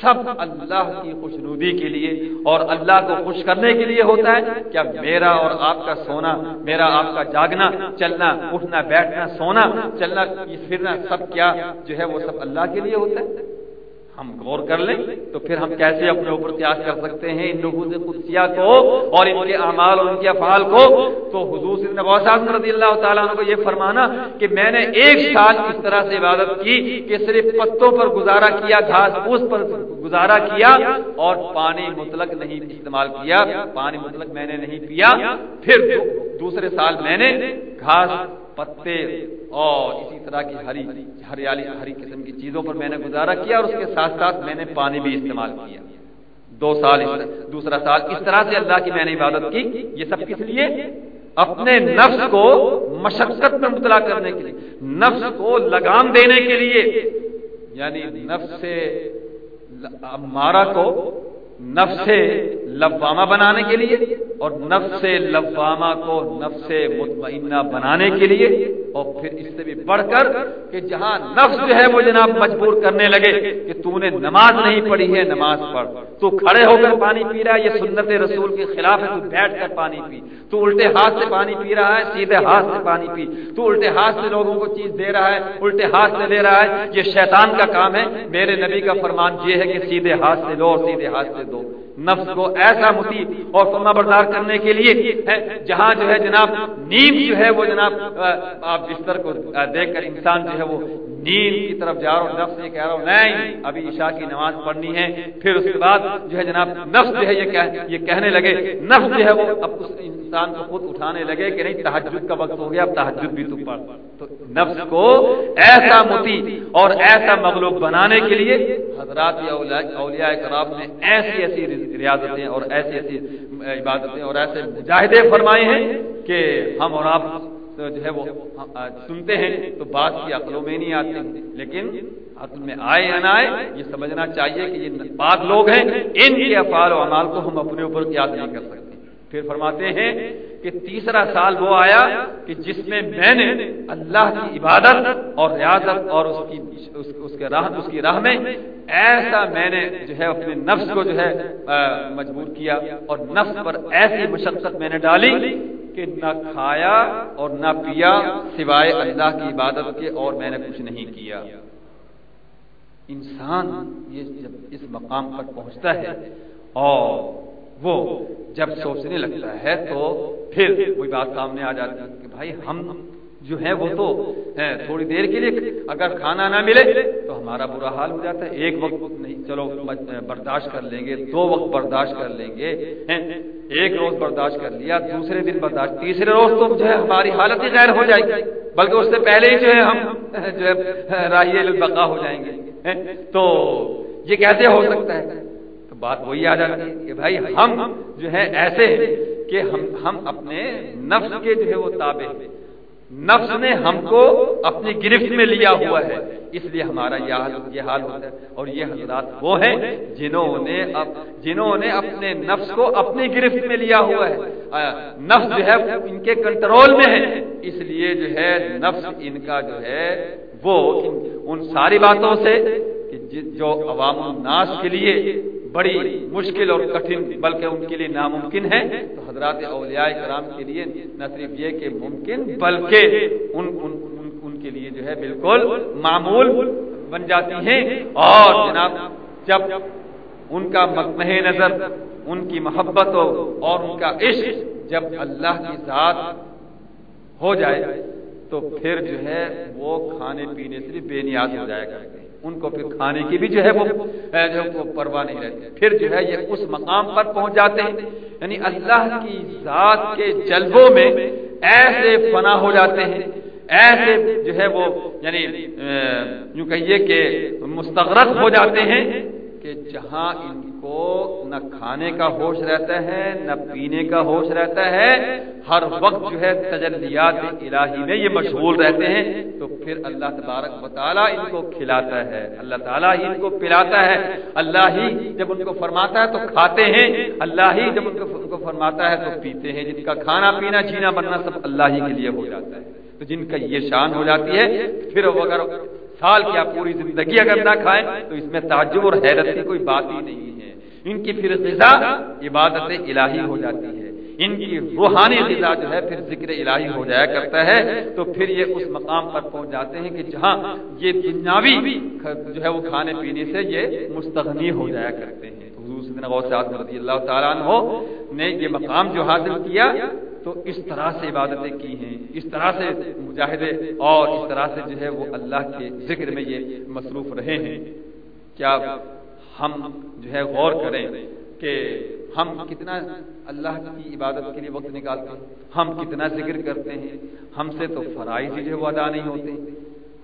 A: سب اللہ کی خوشنودی کے لیے اور اللہ کو خوش کرنے کے لیے ہوتا ہے۔ کیا میرا اور آپ کا سونا، میرا آپ کا جاگنا، چلنا، اٹھنا، بیٹھنا، سونا، چلنا، پھرنا سب کیا جو ہے وہ سب اللہ کے لیے ہوتا ہے؟ ہم غور کر لیں تو پھر ہم کیسے اپنے اوپر قیاس کر سکتے ہیں ان لوگوں سے قدسیہ کو اور ان کے اعمال اور ان کے افعال کو؟ تو حضور صاحب رضی اللہ تعالیٰ عنہ کو یہ فرمانا کہ میں نے ایک سال اس طرح سے عبادت کی کہ صرف پتوں پر گزارا کیا، گھاس پھوس پر گزارا کیا اور پانی مطلق نہیں استعمال کیا، پانی مطلق میں نے نہیں پیا۔ پھر دوسرے سال میں نے گھاس پتے اور اسی طرح کی ہری، ہریالی، ہری قسم کی چیزوں پر میں نے گزارا کیا اور اس کے ساتھ ساتھ میں نے پانی بھی استعمال کیا۔ دو سال دوسرا سال اس طرح سے اللہ کی میں نے عبادت کی۔ یہ سب کس لیے؟ اپنے نفس کو مشقت میں مبتلا کرنے کے لیے، نفس کو لگام دینے کے لیے۔ یعنی نفس سے مارا کو نفس سے لبامہ بنانے کے لیے۔ اور نفس لبامہ کو نفس مطمئنہ بنانے کے لیے اور پھر اس سے بھی بڑھ کر کہ جہاں نفس جو ہے وہ جناب مجبور کرنے لگے کہ تو نے نماز نہیں پڑھی ہے، نماز پڑھ۔ تو کھڑے ہو کر پانی پی رہا ہے، یہ سنت رسول کے خلاف ہے، تو بیٹھ کر پانی پی۔ تو الٹے ہاتھ سے پانی پی رہا ہے، سیدھے ہاتھ سے پانی پی۔ تو الٹے ہاتھ سے لوگوں کو چیز دے رہا ہے، الٹے ہاتھ سے دے رہا ہے۔ یہ شیطان کا کام ہے۔ میرے نبی کا فرمان یہ ہے کہ سیدھے ہاتھ سے دو اور سیدھے ہاتھ سے دو۔ نفس کو ایسا متی اور فرما بردار کرنے کے لیے جہاں جو ہے جناب، نیند جو ہے وہ جناب آپ بستر کو دیکھ کر انسان جو ہے وہ نیند کی طرف جا رہا ہوں، نفس یہ کہہ رہا ہوں، نہیں، ابھی عشاء کی نماز پڑھنی ہے، پھر اس کے بعد جو ہے جناب نفس جو ہے یہ کہنے لگے، نفس جو ہے وہ اب اس انسان کو خود اٹھانے لگے کہ نہیں تحجد کا وقت ہو گیا، اب تحجد بھی تو پڑھ۔ تو نفس کو ایسا متی اور ایسا مغلوب بنانے کے لیے حضرات اولیاء کرام نے ایسی ایسی ریاضتیں اور ایسی ایسی عبادتیں اور ایسے مجاہدے فرمائے ہیں کہ ہم اور آپ جو ہے وہ سنتے ہیں تو بات کی عقلوں میں نہیں آتے لیکن عقل میں آئے یا نہ آئے، یہ سمجھنا چاہیے کہ یہ پاک لوگ ہیں، ان کے افعال و اعمال کو ہم اپنے اوپر یاد نہیں کر سکتے۔ پھر فرماتے ہیں کہ تیسرا سال وہ آیا کہ جس میں میں نے اللہ کی عبادت اور ریاضت اور اس کی، اس کے راہ، اس کی راہ میں ایسا میں نے جو ہے اپنے نفس کو جو ہے مجبور کیا اور نفس پر ایسی مشقت میں نے ڈالی کہ نہ کھایا اور نہ پیا سوائے اللہ کی عبادت کے، اور میں نے کچھ نہیں کیا۔ انسان یہ جب اس مقام پر پہنچتا ہے اور وہ جب سوچنے لگتا ہے تو پھر وہی بات سامنے آ جاتی ہے کہ بھائی ہم جو ہے وہ تو تھوڑی دیر کے لیے اگر کھانا نہ ملے تو ہمارا برا حال ہو جاتا ہے۔ ایک وقت نہیں، چلو برداشت کر لیں گے، دو وقت برداشت کر لیں گے ایک روز برداشت کر لیا، دوسرے دن برداشت، تیسرے روز تو جو ہے ہماری حالت ہی غیر ہو جائے گی۔ بلکہ اس سے پہلے ہی جو ہے ہم، جو ہے راہی البقا ہو جائیں گے۔ تو یہ کیسے ہو سکتا ہے؟ تو بات وہی آ جاتی ہے کہ بھائی ہم جو ہے ایسے کہ ہم ہم اپنے نفس کے جو ہے وہ تابع نفس نے ہم کو اپنی گرفت میں لیا ہوا ہے۔ اس لیے ہمارا یہ حال ہوتا ہے۔ اور یہ حضرات وہ ہیں جنہوں نے جنہوں نے اپنے نفس کو اپنی گرفت میں لیا ہوا ہے۔ نفس جو ہے ان کے کنٹرول میں ہے۔ اس لیے جو ہے نفس ان کا جو ہے وہ ان ساری باتوں سے جو عوام الناس کے لیے بڑی مشکل اور کٹھن بلکہ ان کے لیے ناممکن ہے۔ تو حضرات اولیاء کرام کے لیے نہ صرف یہ کہ ممکن بلکہ ان ان, ان, ان کے لیے جو ہے بالکل معمول بن جاتی ہیں۔ اور جناب جب ان کا مقمح نظر ان کی محبت ہو اور ان کا عشق جب اللہ کی ذات ہو جائے تو پھر جو ہے وہ کھانے پینے سے بھی بے نیاز ہو جائے گا ان کو پھر کھانے کی بھی جو ہے وہ جو پرواہ نہیں رہتی۔ پھر جو ہے یہ اس مقام پر پہنچ جاتے ہیں۔ یعنی اللہ کی ذات کے جلبوں میں ایسے فنا ہو جاتے ہیں۔ ایسے جو ہے وہ یعنی یوں کہیے کہ مستغرق ہو جاتے ہیں کہ جہاں ان کو نہ کھانے کا ہوش رہتا ہے، نہ پینے کا ہوش رہتا ہے۔ ہر وقت جو ہے تجلیات الہی میں یہ مشغول رہتے ہیں۔ تو پھر اللہ تبارک و تعالیٰ ان کو کھلاتا ہے، اللہ تعالیٰ ہی ان کو پلاتا ہے۔ اللہ ہی جب ان کو فرماتا ہے تو کھاتے ہیں۔ اللہ ہی جب ان کو ان کو فرماتا ہے تو پیتے ہیں۔ جن کا کھانا پینا جینا بننا سب اللہ ہی کے لیے ہو جاتا ہے۔ تو جن کا یہ شان ہو جاتی ہے، پھر اگر سال کیا پوری زندگی اگر نہ کھائے تو اس میں تعجب اور حیرت کی کوئی بات ہی نہیں ہے۔ ان کی پھر غذا عبادت الہی ہو جاتی ہے۔ ان کی روحانی غذا جو ہے پھر ذکر الہی ہو جایا کرتا ہے۔ تو پھر یہ اس مقام پر پہنچ جاتے ہیں کہ جہاں یہ دنیاوی جو ہے وہ کھانے پینے سے یہ مستغنی ہو جایا کرتے ہیں۔ حضور رضی اللہ تعالیٰ عنہ نے یہ مقام جو حاصل کیا تو اس طرح سے عبادتیں کی ہیں۔ اس طرح سے مجاہدے اور اس طرح سے جو ہے وہ اللہ کے ذکر میں یہ مصروف رہے ہیں۔ کیا ہم جو ہے غور کریں کہ ہم کتنا اللہ کی عبادت کے لیے وقت نکالتے ہیں، ہم کتنا ذکر کرتے ہیں۔ ہم سے تو فرائض جو ہے وہ ادا نہیں ہوتے۔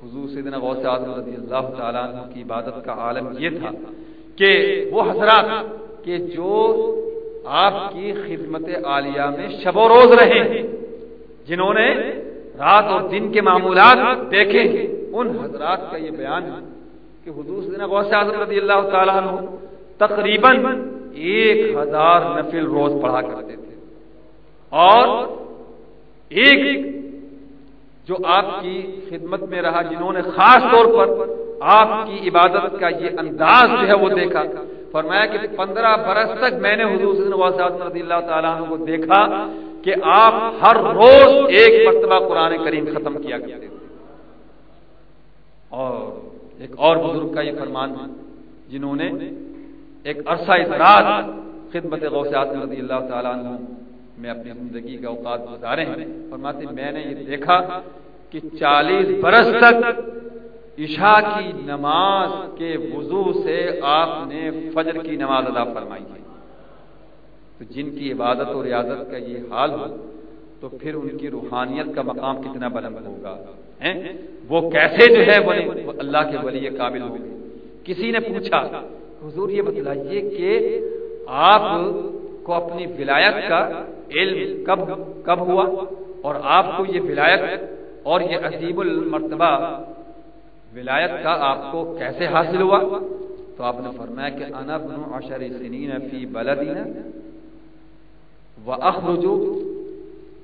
A: حضور سیدنا غوث اعظم رضی اللہ تعالیٰ عنہ کی عبادت کا عالم یہ تھا کہ وہ حضرات کہ جو آپ کی خدمت عالیہ میں شب و روز رہے ہیں جنہوں نے رات اور دن کے معمولات دیکھے ہیں ان حضرات کا یہ بیان ہے کہ حضور سیدنا غوث اعظم رضی اللہ تعالیٰ عنہ تقریباً ایک ہزار نفل روز پڑھا کرتے تھے۔ اور ایک جو آپ کی خدمت میں رہا، جنہوں نے خاص طور پر آپ کی عبادت کا یہ انداز جو ہے وہ دیکھا۔ فرمایا کہ پندرہ برس تک میں نے حضور رضی اللہ تعالیٰ عنہ کو دیکھا کہ آپ ہر روز ایک مرتبہ قرآن کریم ختم کیا کرتے تھے۔ اور ایک اور بزرگ کا یہ فرمان جنہوں نے ایک عرصہ اطراج خدمت غوث رضی اللہ تعالیٰ عنہ میں اپنی زندگی کا اوقات گزارے ہیں۔ فرماتے میں نے یہ دیکھا کہ چالیس برس تک عشاء کی نماز کے وضو سے آپ نے فجر کی نماز ادا فرمائی ہے۔ تو جن کی عبادت اور ریاضت کا یہ حال ہو تو پھر ان کی روحانیت کا مقام کتنا بلند ہوگا وہ کیسے جو ہے اللہ کے ولی قابل ہو کسی نے پوچھا، حضور یہ بتلائیے کہ آپ کو اپنی ولایت کا علم کب کب ہوا؟ اور آپ کو یہ ولایت اور یہ عظیم المرتبہ ولایت کا آپ کو کیسے حاصل ہوا؟ تو آپ نے فرمایا کہ انا بن عشر سنین فی بلدنا واخرج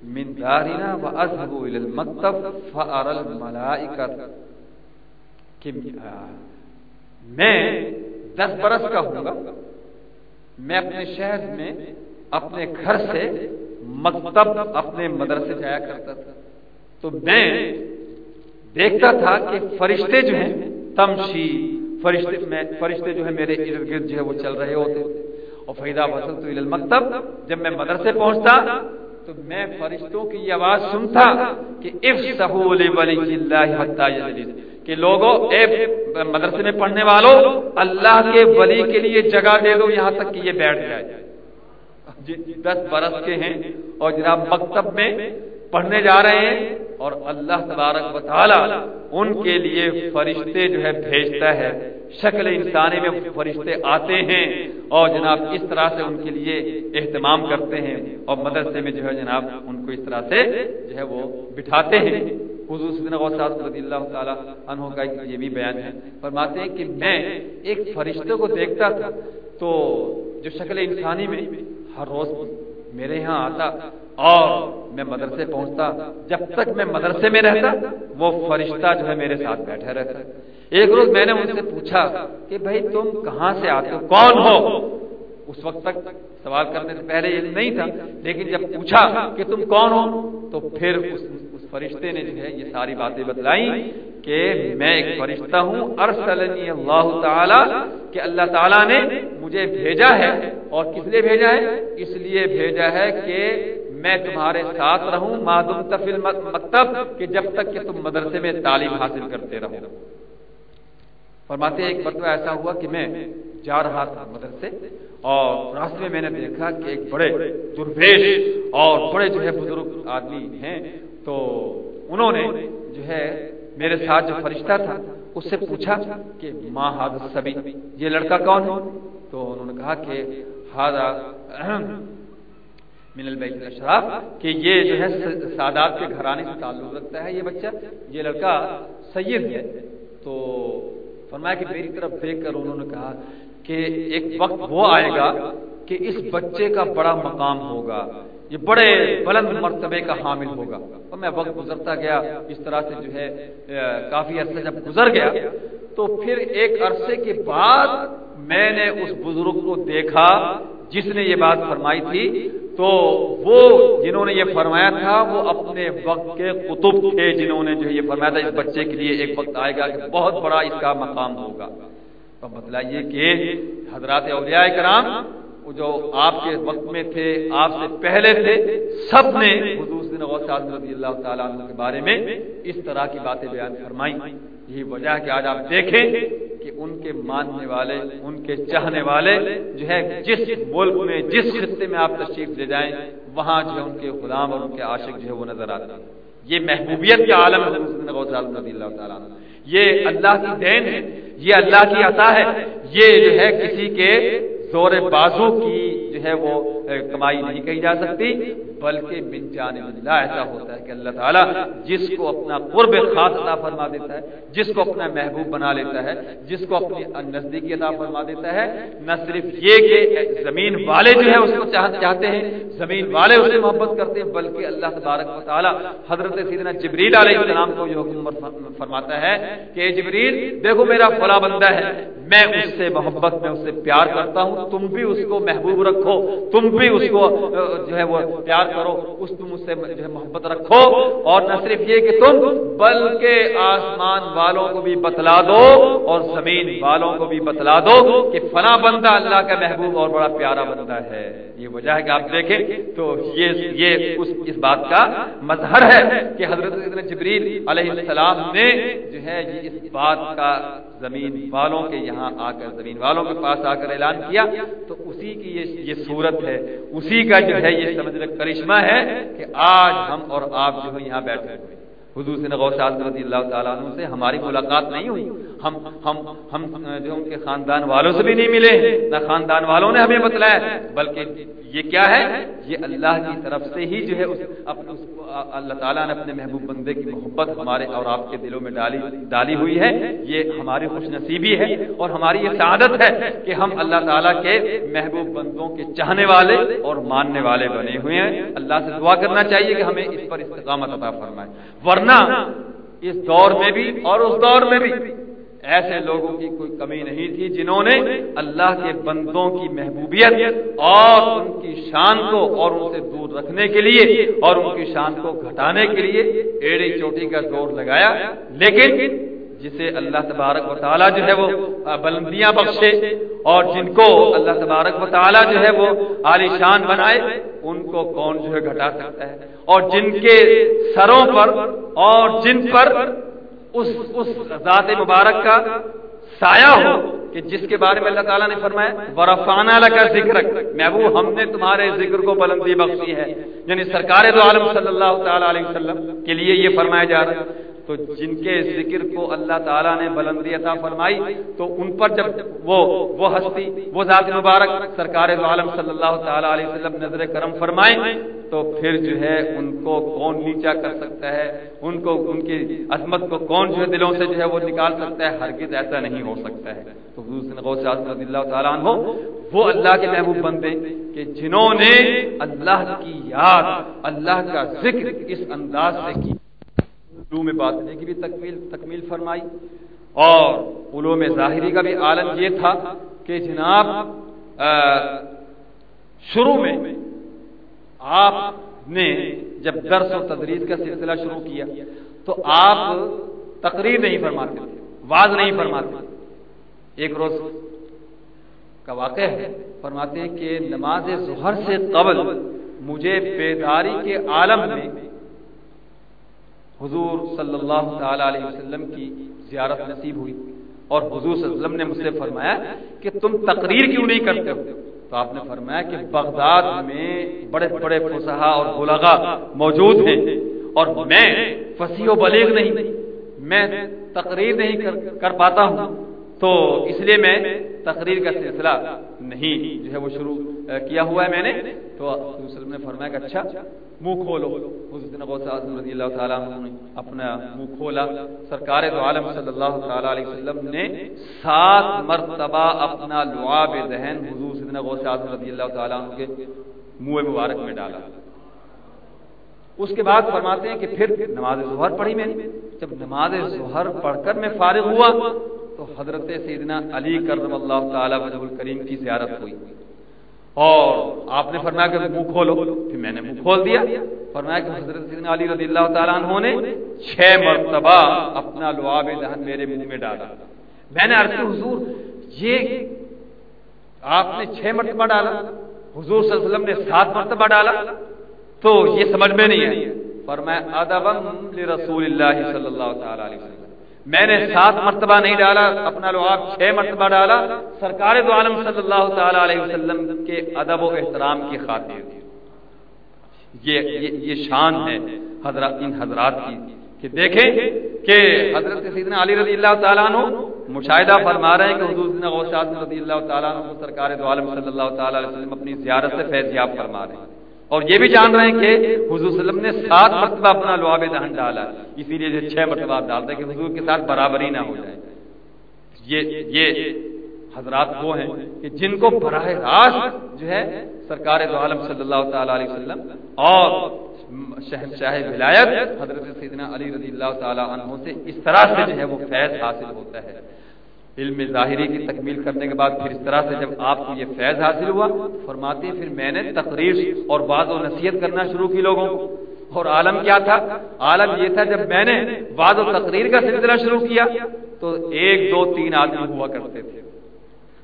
A: من دارنا واذهب الى المكتب فارى الملائکه کہ میں دس برس کا ہوں گا. میں اپنے شہر میں اپنے گھر سے مکتب اپنے مدرسے جایا کرتا تھا. تو میں دیکھتا تھا کہ فرشتے جو ہیں، تمشی، فرشتے، میں، فرشتے جو ہے میرے ارد گرد جو ہے وہ چل رہے ہوتے. اور فیدا وسل تو المکتب جب میں مدرسے پہنچتا تو میں فرشتوں کی یہ آواز سنتا کہ اف سہول اللہ کہ لوگوں اے مدرسے میں پڑھنے والوں اللہ کے ولی کے لیے جگہ دے دو، یہاں تک کہ یہ بیٹھ جائے۔ جی، دس برس کے ہیں اور جناب مکتب میں پڑھنے جا رہے ہیں اور اللہ تبارک و تعالی ان کے لیے فرشتے جو ہے بھیجتا ہے۔ شکل انسانی میں فرشتے آتے ہیں اور جناب اس طرح سے ان کے لیے اہتمام کرتے ہیں اور مدرسے میں جو ہے جناب ان کو اس طرح سے جو ہے وہ بٹھاتے ہیں۔ حضور رضی اللہ تعالیٰ عنہ کا یہ بھی بیان ہے۔ فرماتے ہیں کہ میں ایک فرشتے کو دیکھتا تھا تو جو شکل انسانی میں ہر روز میرے یہاں آتا اور میں مدرسے پہنچتا جب تک میں مدرسے میں رہتا وہ فرشتہ جو ہے میرے ساتھ بیٹھا رہتا۔ ایک روز میں نے ان سے پوچھا کہ بھائی تم کہاں سے آتے ہو؟ کون ہو؟ اس وقت تک سوال کرنے سے پہلے یہ نہیں تھا لیکن جب پوچھا کہ تم کون ہو تو پھر اس, اس فرشتے نے جو ہے یہ ساری باتیں بتلائی کہ میں ایک فرشتہ ہوں ارسلنی اللہ تعالی کہ اللہ تعالی نے مجھے بھیجا ہے۔ اور کس لیے بھیجا ہے؟ اس لیے بھیجا ہے کہ میں تمہارے ساتھ رہوں معدوم تفل مکتب کہ جب تک کہ تم مدرسے میں تعلیم حاصل کرتے رہو۔ فرماتے ایک مرتبہ ایسا ہوا کہ میں جا رہا تھا مدرسے اور راستے میں میں نے دیکھا کہ ایک بڑے درویش اور بڑے جو ہے بزرگ آدمی ہیں۔ تو انہوں نے جو ہے میرے ساتھ جو فرشتہ تھا، اس سے پوچھا کہ ماں حادث سبھی یہ لڑکا کون ہے؟ تو انہوں نے کہا کہ ہارا من البیت الاشراف، کہ یہ جو ہے سادات کے گھرانے سے تعلق رکھتا ہے یہ بچہ، یہ لڑکا سید ہے۔ تو فرمایا کہ میری طرف دیکھ کر انہوں نے کہا کہ ایک وقت وہ آئے گا کہ اس بچے کا بڑا مقام ہوگا۔ یہ بڑے بلند مرتبے کا حامل ہوگا۔ اور میں وقت گزرتا گیا، اس طرح سے جو ہے کافی عرصہ جب گزر گیا، تو پھر ایک عرصے کے بعد میں نے اس بزرگ کو دیکھا، جس نے یہ بات فرمائی تھی۔ تو وہ جنہوں نے یہ فرمایا تھا، وہ اپنے وقت کے قطب تھے جنہوں نے جو یہ فرمایا تھا، اس بچے کے لیے ایک وقت آئے گا کہ بہت بڑا اس کا مقام ہوگا۔ تو بتلائیے کہ حضرات اولیاء کرام جو آپ کے وقت میں تھے، آپ سے پہلے تھے، سب نے حضور رضی اللہ تعالیٰ عنہ کے بارے میں اس طرح کی باتیں بیان فرمائی یہی وجہ ہے کہ آج آپ دیکھیں کہ ان کے ماننے والے، ان کے چاہنے والے جو ہے جس ملک میں، جس خطے میں آپ تشریف لے جائیں، وہاں جو ہے ان کے غلام اور ان کے عاشق جو ہے وہ نظر آتے ہیں۔ یہ محبوبیت کا عالم ہے رضی اللہ تعالیٰ عنہ۔ یہ اللہ کی دین ہے، یہ اللہ کی عطا ہے۔ یہ جو ہے کسی کے چورے بازو کی جو ہے وہ کمائی نہیں کہی جا سکتی۔ بلکہ من جانب اللہ ایسا ہوتا ہے کہ اللہ تعالیٰ جس کو اپنا قرب خاص عطا فرما دیتا ہے، جس کو اپنا محبوب بنا لیتا ہے، جس کو اپنی نزدیکی عطا فرما دیتا ہے، نہ صرف یہ کہ زمین والے جو ہے اس کو چاہتے ہیں، زمین والے اسے محبت کرتے ہیں، بلکہ اللہ تبارک و تعالیٰ حضرت سیدنا جبریل علیہ السلام کو یہ حکم فرماتا ہے کہ جبریل، دیکھو میرا فلا بندہ ہے، میں اس سے محبت، میں اس سے پیار کرتا ہوں، تم بھی اس کو محبوب رکھو، تم بھی اس کو جو ہے وہ پیار کرو، اس تم اس سے جو ہے محبت رکھو اور نہ صرف یہ کہ تم، بلکہ آسمان والوں کو بھی بتلا دو اور زمین والوں کو بھی بتلا دو کہ فلاں بندہ اللہ کا محبوب اور بڑا پیارا بندہ ہے۔ یہ وجہ ہے کہ آپ دیکھیں تو یہ یہ اس اس بات کا مظہر ہے کہ حضرت جبریل علیہ السلام نے جو ہے اس بات کا زمین والوں کے یہاں آ کر، زمین والوں کے پاس آ کر اعلان کیا۔ تو اسی کی یہ یہ صورت ہے، اسی کا جو ہے یہ سمجھ لیں کرشمہ ہے کہ آج ہم اور آپ جو ہے یہاں بیٹھے ہوئے حضور سے نغوث رضی اللہ تعالیٰ عنہ سے ہماری ملاقات نہیں ہوئی۔ ہم ہم ہم جو ان کے خاندان والوں سے بھی نہیں ملے، نہ خاندان والوں نے ہمیں بتلایا، بلکہ یہ کیا ہے؟ یہ اللہ کی طرف سے ہی جو ہے اس اس اللہ تعالیٰ نے اپنے محبوب بندے کی محبت ہمارے اور آپ کے دلوں میں ڈالی ڈالی ہوئی ہے۔ یہ ہماری خوش نصیبی ہے اور ہماری یہ سعادت ہے کہ ہم اللہ تعالیٰ کے محبوب بندوں کے چاہنے والے اور ماننے والے بنے ہوئے ہیں۔ اللہ سے دعا کرنا چاہیے کہ ہمیں اس پر استقامت عطا فرمائے۔ ورنہ اس دور میں بھی اور اس دور میں بھی ایسے لوگوں کی کوئی کمی نہیں تھی جنہوں نے اللہ کے بندوں کی محبوبیت اور ان کی شان کو اور ان سے دور رکھنے کے لیے اور ان کی شان کو گھٹانے کے لیے ایڑی چوٹی کا زور لگایا۔ لیکن جسے اللہ تبارک و تعالیٰ جو ہے وہ بلندیاں بخشے اور جن کو اللہ تبارک و تعالیٰ جو ہے وہ عالی شان بنائے، ان کو کون جو ہے گھٹا سکتا ہے؟ اور جن کے سروں پر اور جن پر اس اس ذات مبارک کا سایہ ہو کہ جس کے بارے میں اللہ تعالیٰ نے فرمایا ورفانہ کا ذکر محبوب، ہم نے تمہارے ذکر کو بلندی بخشی ہے۔ یعنی سرکار دو عالم صلی اللہ تعالی علیہ وسلم کے لیے یہ فرمایا جا رہا ہے۔ تو جن کے ذکر کو اللہ تعالیٰ نے بلندی عطا فرمائی، تو ان پر جب وہ وہ ہستی، وہ ذات مبارک سرکار عالم صلی اللہ تعالیٰ علیہ وسلم نظر کرم فرمائیں، تو پھر جو ہے ان کو کون نیچا کر سکتا ہے؟ ان کو، ان کی عظمت کو کون جو ہے دلوں سے جو ہے وہ نکال سکتا ہے؟ ہرگز ایسا نہیں ہو سکتا ہے۔ تو رضی اللہ تعالیٰ عنہ، وہ اللہ کے محبوب بندے کہ جنہوں نے اللہ کی یاد، اللہ کا ذکر اس انداز سے کی علوم باطنی کی بھی تکمیل تکمیل فرمائی اور علوم ظاہری کا بھی عالم یہ تھا کہ جناب شروع میں آپ نے جب درس و تدریس کا سلسلہ شروع کیا تو آپ تقریر نہیں فرماتے تھے، واز نہیں فرماتے ایک روز کا واقع ہے، فرماتے ہیں کہ نماز ظہر سے قبل مجھے بیداری کے عالم میں حضور صلی اللہ تعالی علیہ وسلم کی زیارت نصیب ہوئی اور حضور صلی اللہ علیہ وسلم نے مجھ سے فرمایا کہ تم تقریر کیوں نہیں کرتے ہو؟ تو آپ نے فرمایا کہ بغداد میں بڑے بڑے فسحا اور بلغا موجود ہیں اور میں فصیح و بلیغ نہیں، میں تقریر نہیں کر پاتا ہوں۔ تو اس لیے میں تقریر کا سلسلہ نہیں جو ہے وہ شروع کیا ہوا ہے میں نے؟ تو وسلم نے فرمایا کہ اچھا منہ کھولو۔ رضی اللہ تعالیٰ نے اپنا منہ کھولا۔ سرکار دو عالم صلی اللہ تعالیٰ علیہ وسلم نے سات مرتبہ اپنا لعاب دہن حضور سیدنا غوث اعظم رضی اللہ تعالیٰ کے منہ مبارک میں ڈالا۔ اس کے بعد فرماتے ہیں کہ پھر نماز ظہر پڑھی میں نے۔ جب نماز ظہر پڑھ کر میں فارغ ہوا تو حضرت سیدنا علی کرم اللہ تعالی وجہ الکریم کی زیارت ہوئی۔ اور آپ نے فرمایا کہ منہ کھولو۔ پھر میں نے منہ کھول دیا۔ فرمایا کہ حضرت سیدنا علی رضی اللہ تعالیٰ عنہ نے چھ مرتبہ اپنا لعاب دہن میرے منہ میں ڈالا۔ میں نے عرض حضور، یہ آپ نے چھ مرتبہ ڈالا۔ حضور صلی اللہ علیہ وسلم نے سات مرتبہ ڈالا۔ تو یہ سمجھ میں نہیں ہے فرمایا ادبم لرسول اللہ صلی اللہ تعالی علیہ وسلم۔ میں نے سات مرتبہ نہیں ڈالا، اپنا لو چھ مرتبہ ڈالا۔ سرکار دو عالم صلی اللہ تعالی علیہ وسلم کے ادب و احترام کی خاطر۔ یہ یہ شان ہے حضرات ان حضرات کی۔ کہ دیکھیں کہ حضرت سیدنا علی رضی اللہ تعالیٰ عنہ مشاہدہ فرما رہے ہیں کہ حضور سیدنا غوثات رضی اللہ تعالیٰ عنہ سرکار دو عالم صلی اللہ تعالی علیہ وسلم اپنی زیارت سے فیض یاب فرما رہے ہیں۔ اور یہ بھی جان رہے ہیں کہ حضور صلی اللہ علیہ وسلم نے سات مرتبہ اپنا لعاب دہن ڈالا، اسی لیے جو چھ مرتبہ ڈالتے کہ حضور کے ساتھ برابری نہ ہو جائے۔ یہ یہ حضرات وہ ہیں کہ جن کو براہ راست جو ہے سرکار دو عالم صلی اللہ تعالی علیہ وسلم اور شہنشاہ ولایت حضرت سیدنا علی رضی اللہ تعالی عنہ سے اس طرح سے جو ہے وہ فیض حاصل ہوتا ہے۔ علم ظاہری کی تکمیل کرنے کے بعد پھر اس طرح سے جب آپ کو یہ فیض حاصل ہوا، فرماتے پھر میں نے تقریر اور بعض و نصیحت کرنا شروع کی لوگوں کو۔ اور عالم کیا تھا؟ عالم یہ تھا جب میں نے بعض و تقریر کا سلسلہ شروع کیا تو ایک، دو، تین آدمی ہوا کرتے تھے۔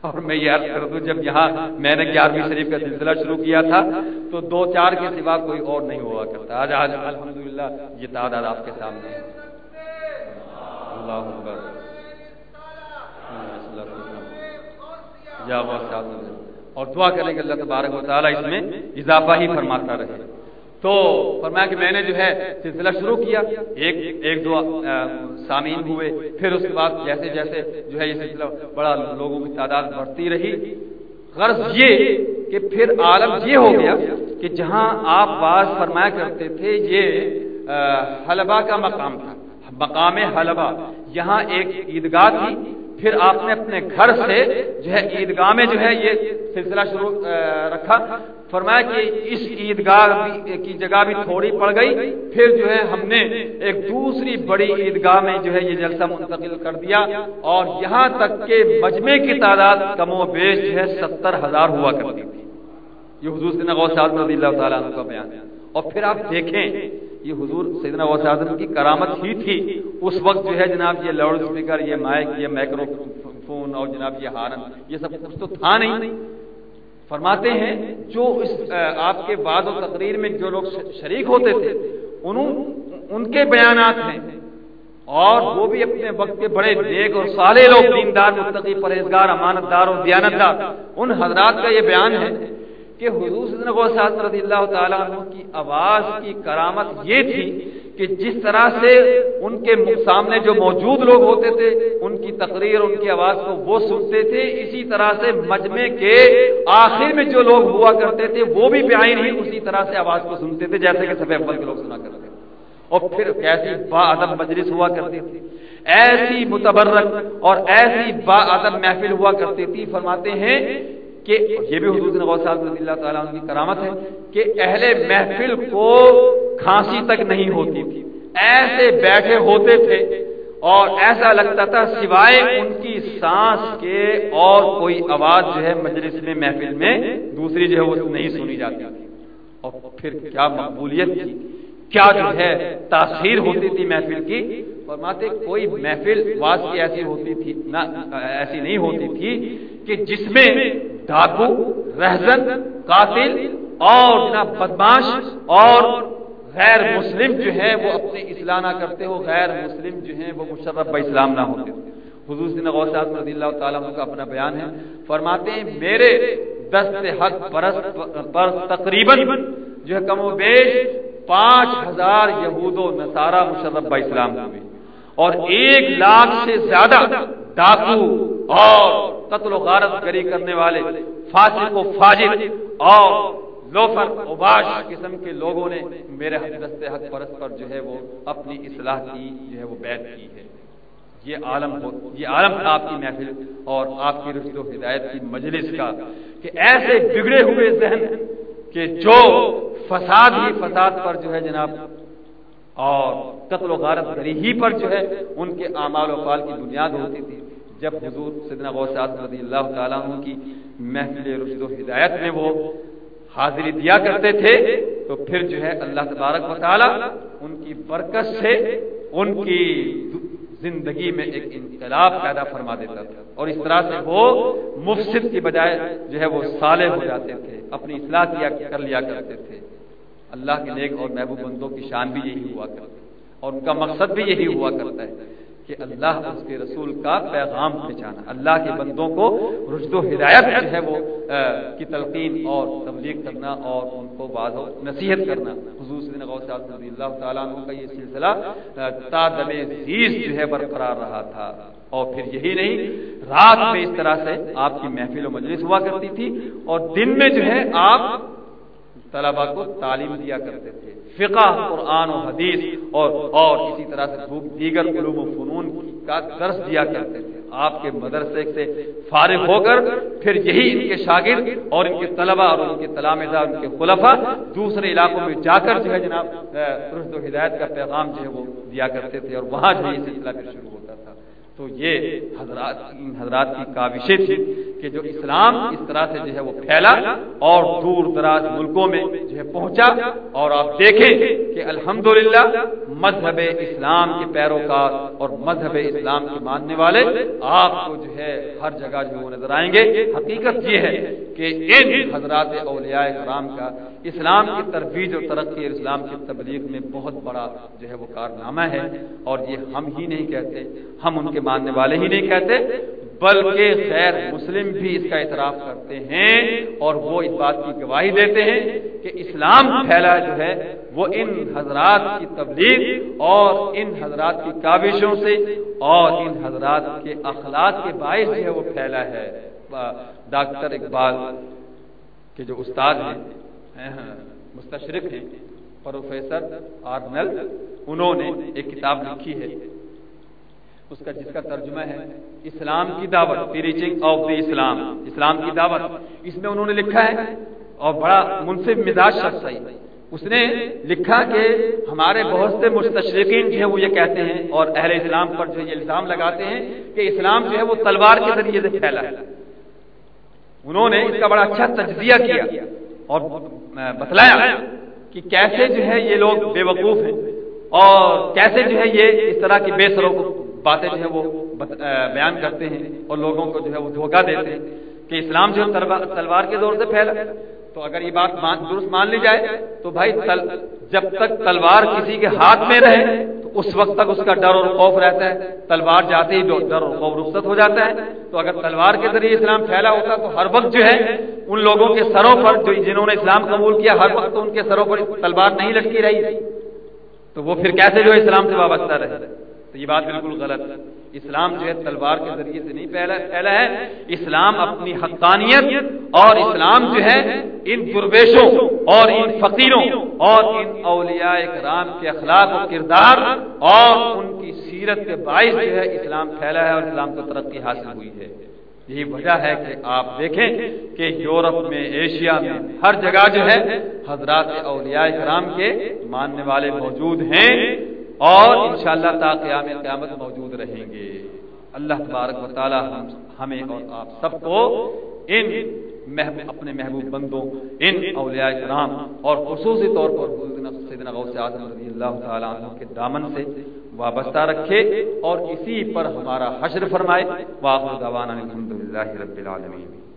A: اور میں یہ عرض کر دوں، جب یہاں میں نے گیارہویں شریف کا سلسلہ شروع کیا تھا تو دو، چار کے سوا کوئی اور نہیں ہوا کرتا۔ آج آج، الحمدللہ، یہ تعداد آپ کے سامنے ہے۔ اللہ اکبر اور دعا کریں گے اللہ تبارک و تعالیٰ اس میں اضافہ ہی فرماتا رہے۔ تو فرمایا کہ میں نے جو ہے سلسلہ شروع کیا۔ ایک ایک دو سامعین ہوئے۔ پھر اس کے بعد جیسے جیسے جو ہے یہ سلسلہ بڑا لوگوں کی تعداد بڑھتی رہی۔ غرض یہ کہ پھر عالم یہ ہو گیا کہ جہاں آپ بات فرمایا کرتے تھے، یہ حلبہ کا مقام تھا۔ مقام حلبہ۔ یہاں ایک عیدگاہ تھی۔ پھر آپ نے اپنے گھر سے جو ہے عیدگاہ میں جو ہے یہ سلسلہ شروع رکھا۔ فرمایا کہ اس عیدگاہ کی جگہ بھی تھوڑی پڑ گئی۔ پھر جو ہے ہم نے ایک دوسری بڑی عیدگاہ میں جو ہے یہ جلسہ منتقل کر دیا۔ اور یہاں تک کہ مجمع کی تعداد کم و بیش جو ہے ستر ہزار ہوا کرتی تھی۔ یہ حضور سیدنا غوث اعظم رضی اللہ تعالیٰ عنہ کا بیان۔ ہے اور پھر آپ دیکھیں یہ حضور سیدنا غوث اعظم کی کرامت ہی تھی۔ اس وقت جو ہے جناب یہ لاؤڈ اسپیکر یہ مائک، یہ مائکرو فون اور جناب یہ ہارن، یہ سب کچھ تو تھا نہیں۔ فرماتے ہیں، جو اس آپ کے بعد و تقریر میں جو لوگ شریک ہوتے تھے انہوں ان کے بیانات ہیں۔ اور وہ بھی اپنے وقت کے بڑے نیک اور سالے لوگ، دیندار، متقی، پرہیزگار امانت دار اور دیانت دار ان حضرات کا یہ بیان ہے کہ حضور صلی رضی اللہ تعالیٰ عنہ کی آواز کی کرامت یہ تھی کہ جس طرح سے ان کے سامنے جو موجود لوگ ہوتے تھے، ان کی تقریر، ان کی آواز کو وہ سنتے تھے، اسی طرح سے مجمع کے آخر میں جو لوگ ہوا کرتے تھے، وہ بھی بیائی ہی اسی طرح سے آواز کو سنتے تھے، جیسے کہ سفید کے لوگ سنا کرتے تھے۔ اور پھر کیسی با ادب مجلس ہوا کرتی تھی۔ ایسی متبرک اور ایسی با ادب محفل ہوا کرتی تھی، فرماتے ہیں کہ یہ بھی حضور غوث رضی اللہ تعالیٰ عنہ کی کرامت ہے کہ اہل محفل کو کھانسی تک نہیں ہوتی تھی۔ ایسے بیٹھے ہوتے تھے اور ایسا لگتا تھا سوائے ان کی سانس کے اور کوئی آواز جو ہے مجلس میں، محفل میں دوسری جو ہے وہ نہیں سنی جاتی تھی۔ اور پھر کیا مقبولیت تھی؟ کیا جو ہے تاثیر ہوتی تھی محفل کی؟ فرماتے کوئی محفل واس کی ایسی ہوتی تھی، نہ، ایسی نہیں ہوتی تھی کہ جس میں ڈاکو، رہزن، قاتل اور جناب بدماش اور غیر مسلم جو ہے وہ اپنے اسلام نہ کرتے ہو، غیر مسلم جو ہیں وہ مشرف با اسلام نہ ہوتے حضور سے غوث رضی اللہ تعالیٰ کا اپنا بیان ہے، فرماتے ہیں، میرے دست حق برس پر تقریباً جو ہے کم و بیش پانچ ہزار یہود و نصارہ مشرف با اسلام ہوئے۔ اور ایک لاکھ سے زیادہ ڈاکو اور قتل و غارت گری کرنے والے فاسق و فاجر اور لوفر اوباش قسم کے لوگوں نے میرے حق دست حق پرست پر جو ہے وہ اپنی اصلاح کی، جو ہے وہ بیعت کی ہے۔ یہ عالم ہو یہ عالم تھا آپ کی محفل اور آپ کی رشد و ہدایت کی مجلس کا کہ ایسے بگڑے ہوئے ذہن کہ جو فساد ہی فساد پر جو ہے جناب اور قتل و غارت گری ہی پر جو ہے، ان کے اعمال و فال کی بنیاد ہوتی تھی۔ جب حضور سیدنا غوث رضی اللہ تعالیٰ عنہ کی محفل رشد و ہدایت میں وہ حاضری دیا کرتے تھے، تو پھر جو ہے اللہ تبارک و تعالیٰ ان کی برکت سے ان کی زندگی میں ایک انقلاب پیدا فرما دیتا تھا۔ اور اس طرح سے وہ مفسد کی بجائے جو ہے وہ صالح ہو جاتے تھے، اپنی اصلاح کیا کر لیا کرتے تھے۔ اللہ کے نیک اور محبوب بندوں کی شان بھی یہی ہوا کرتی اور ان کا مقصد بھی یہی ہوا کرتا ہے کہ اللہ اس کے رسول کا پیغام پہچانا، اللہ کے بندوں کو رشد و ہدایت جو ہے وہ کی تلقین اور تبلیغ کرنا اور ان کو باز و نصیحت کرنا۔ حضور رضی اللہ تعالیٰ عنہ کا یہ سلسلہ تادم عزیز جو ہے برقرار رہا تھا۔ اور پھر یہی نہیں، رات میں اس طرح سے آپ کی محفل و مجلس ہوا کرتی تھی اور دن میں جو ہے آپ طلبا کو تعلیم دیا کرتے تھے۔ فقہ، قرآن و حدیث اور اور اسی طرح سے دیگر علوم و فنون کا درس دیا کرتے تھے۔ آپ کے مدرسے سے فارغ ہو کر پھر یہی ان کے شاگرد اور ان کے طلبا اور ان کے تلامزہ ان کے خلفا دوسرے علاقوں میں جا کر جو ہے جناب رشد و ہدایت کا پیغام جو ہے وہ دیا کرتے تھے اور وہاں جو ہے یہ سلسلہ پھر شروع ہوتا تو یہ حضرات ان حضرات کی کاوشیں تھی کہ جو اسلام اس طرح سے جو ہے وہ پھیلا اور دور دراز ملکوں میں جو ہے پہنچا اور آپ دیکھیں کہ الحمدللہ مذہب اسلام کے پیروکار اور مذہب اسلام کے ماننے والے آپ کو جو ہے ہر جگہ جو وہ نظر آئیں گے۔ حقیقت یہ ہے کہ ان حضرات اولیاء کرام کا اسلام کی ترویج و ترقی اسلام کی تبلیغ میں بہت بڑا جو ہے وہ کارنامہ ہے اور یہ ہم ہی نہیں کہتے، ہم ان کے ماننے والے ہی نہیں کہتے، بلکہ خیر مسلم بھی اس کا اعتراف کرتے ہیں اور وہ اس بات کی گواہی دیتے ہیں کہ اسلام پھیلا جو ہے، وہ ان حضرات کی تبلیغ اور ان حضرات کی کاوشوں سے اور ان حضرات کے اخلاق کے باعث جو ہے وہ پھیلا ہے۔ ڈاکٹر اقبال کے جو استاد ہیں، مستشرق ہیں، پروفیسر آرنل، انہوں نے ایک کتاب لکھی ہے۔ اس کا جس کا ترجمہ ہے، اسلام کی دعوت ٹیچنگ آف دی اسلام اسلام کی دعوت۔ اس میں انہوں نے لکھا ہے، اور بڑا منصف مزاج شخص ہے۔ اس نے لکھا کہ ہمارے بہت سے مستشرقین جو ہے وہ یہ کہتے ہیں، اور اہل اسلام پر جو یہ الزام لگاتے ہیں کہ اسلام جو ہے، وہ تلوار کے ذریعے سے پھیلا ہے۔ انہوں نے اس کا بڑا اچھا تجزیہ کیا اور بتلایا کہ کیسے جو ہے، یہ لوگ بے وقوف ہیں اور کیسے جو ہے، یہ اس طرح کی بے سروں کو باتیں جو ہے وہ بیان کرتے ہیں اور لوگوں کو جو ہے وہ دھوکہ دیتے ہیں کہ اسلام جو تلوار کے دور سے پھیلا۔ تو اگر یہ بات درست مان لی جائے تو بھائی جب تک تلوار کسی کے ہاتھ میں رہے تو اس وقت تک اس کا ڈر اور خوف رہتا ہے۔ تلوار جاتے ہی ڈر اور خوف رخصت ہو جاتا ہے۔ تو اگر تلوار کے ذریعے اسلام پھیلا ہوتا تو ہر وقت جو ہے ان لوگوں کے سروں پر جو جنہوں نے اسلام قبول کیا، ہر وقت ان کے سروں پر تلوار نہیں لٹکی رہی۔ تو وہ پھر کیسے جو اسلام سے وابستہ رہے؟ تو یہ بات بالکل غلط. ہے اسلام جو ہے تلوار کے ذریعے سے نہیں پھیلا ہے. اسلام اپنی حقانیت اور اسلام جو ہے ان درویشوں اور ان فقیروں اور ان اولیاء کرام کے اخلاق و کردار اور ان کی سیرت کے باعث جو ہے اسلام پھیلا ہے اور اسلام کو ترقی حاصل ہوئی ہے. یہی وجہ ہے کہ آپ دیکھیں کہ یورپ میں، ایشیا میں ہر جگہ جو ہے حضرات اولیاء کرام کے ماننے والے موجود ہیں. اور انشاءاللہ تا قیام قیامت موجود رہیں گے۔ اللہ تبارک و تعالی ہمیں اور آپ سب کو ان محبوب اپنے محبوب بندوں، ان اولیاء کرام اور خصوصی طور پر سیدنا غوث اعظم رضی اللہ تعالی عنہ کے دامن سے وابستہ رکھے اور اسی پر ہمارا حشر فرمائے۔ واخر دعوانا الحمدللہ رب العالمین۔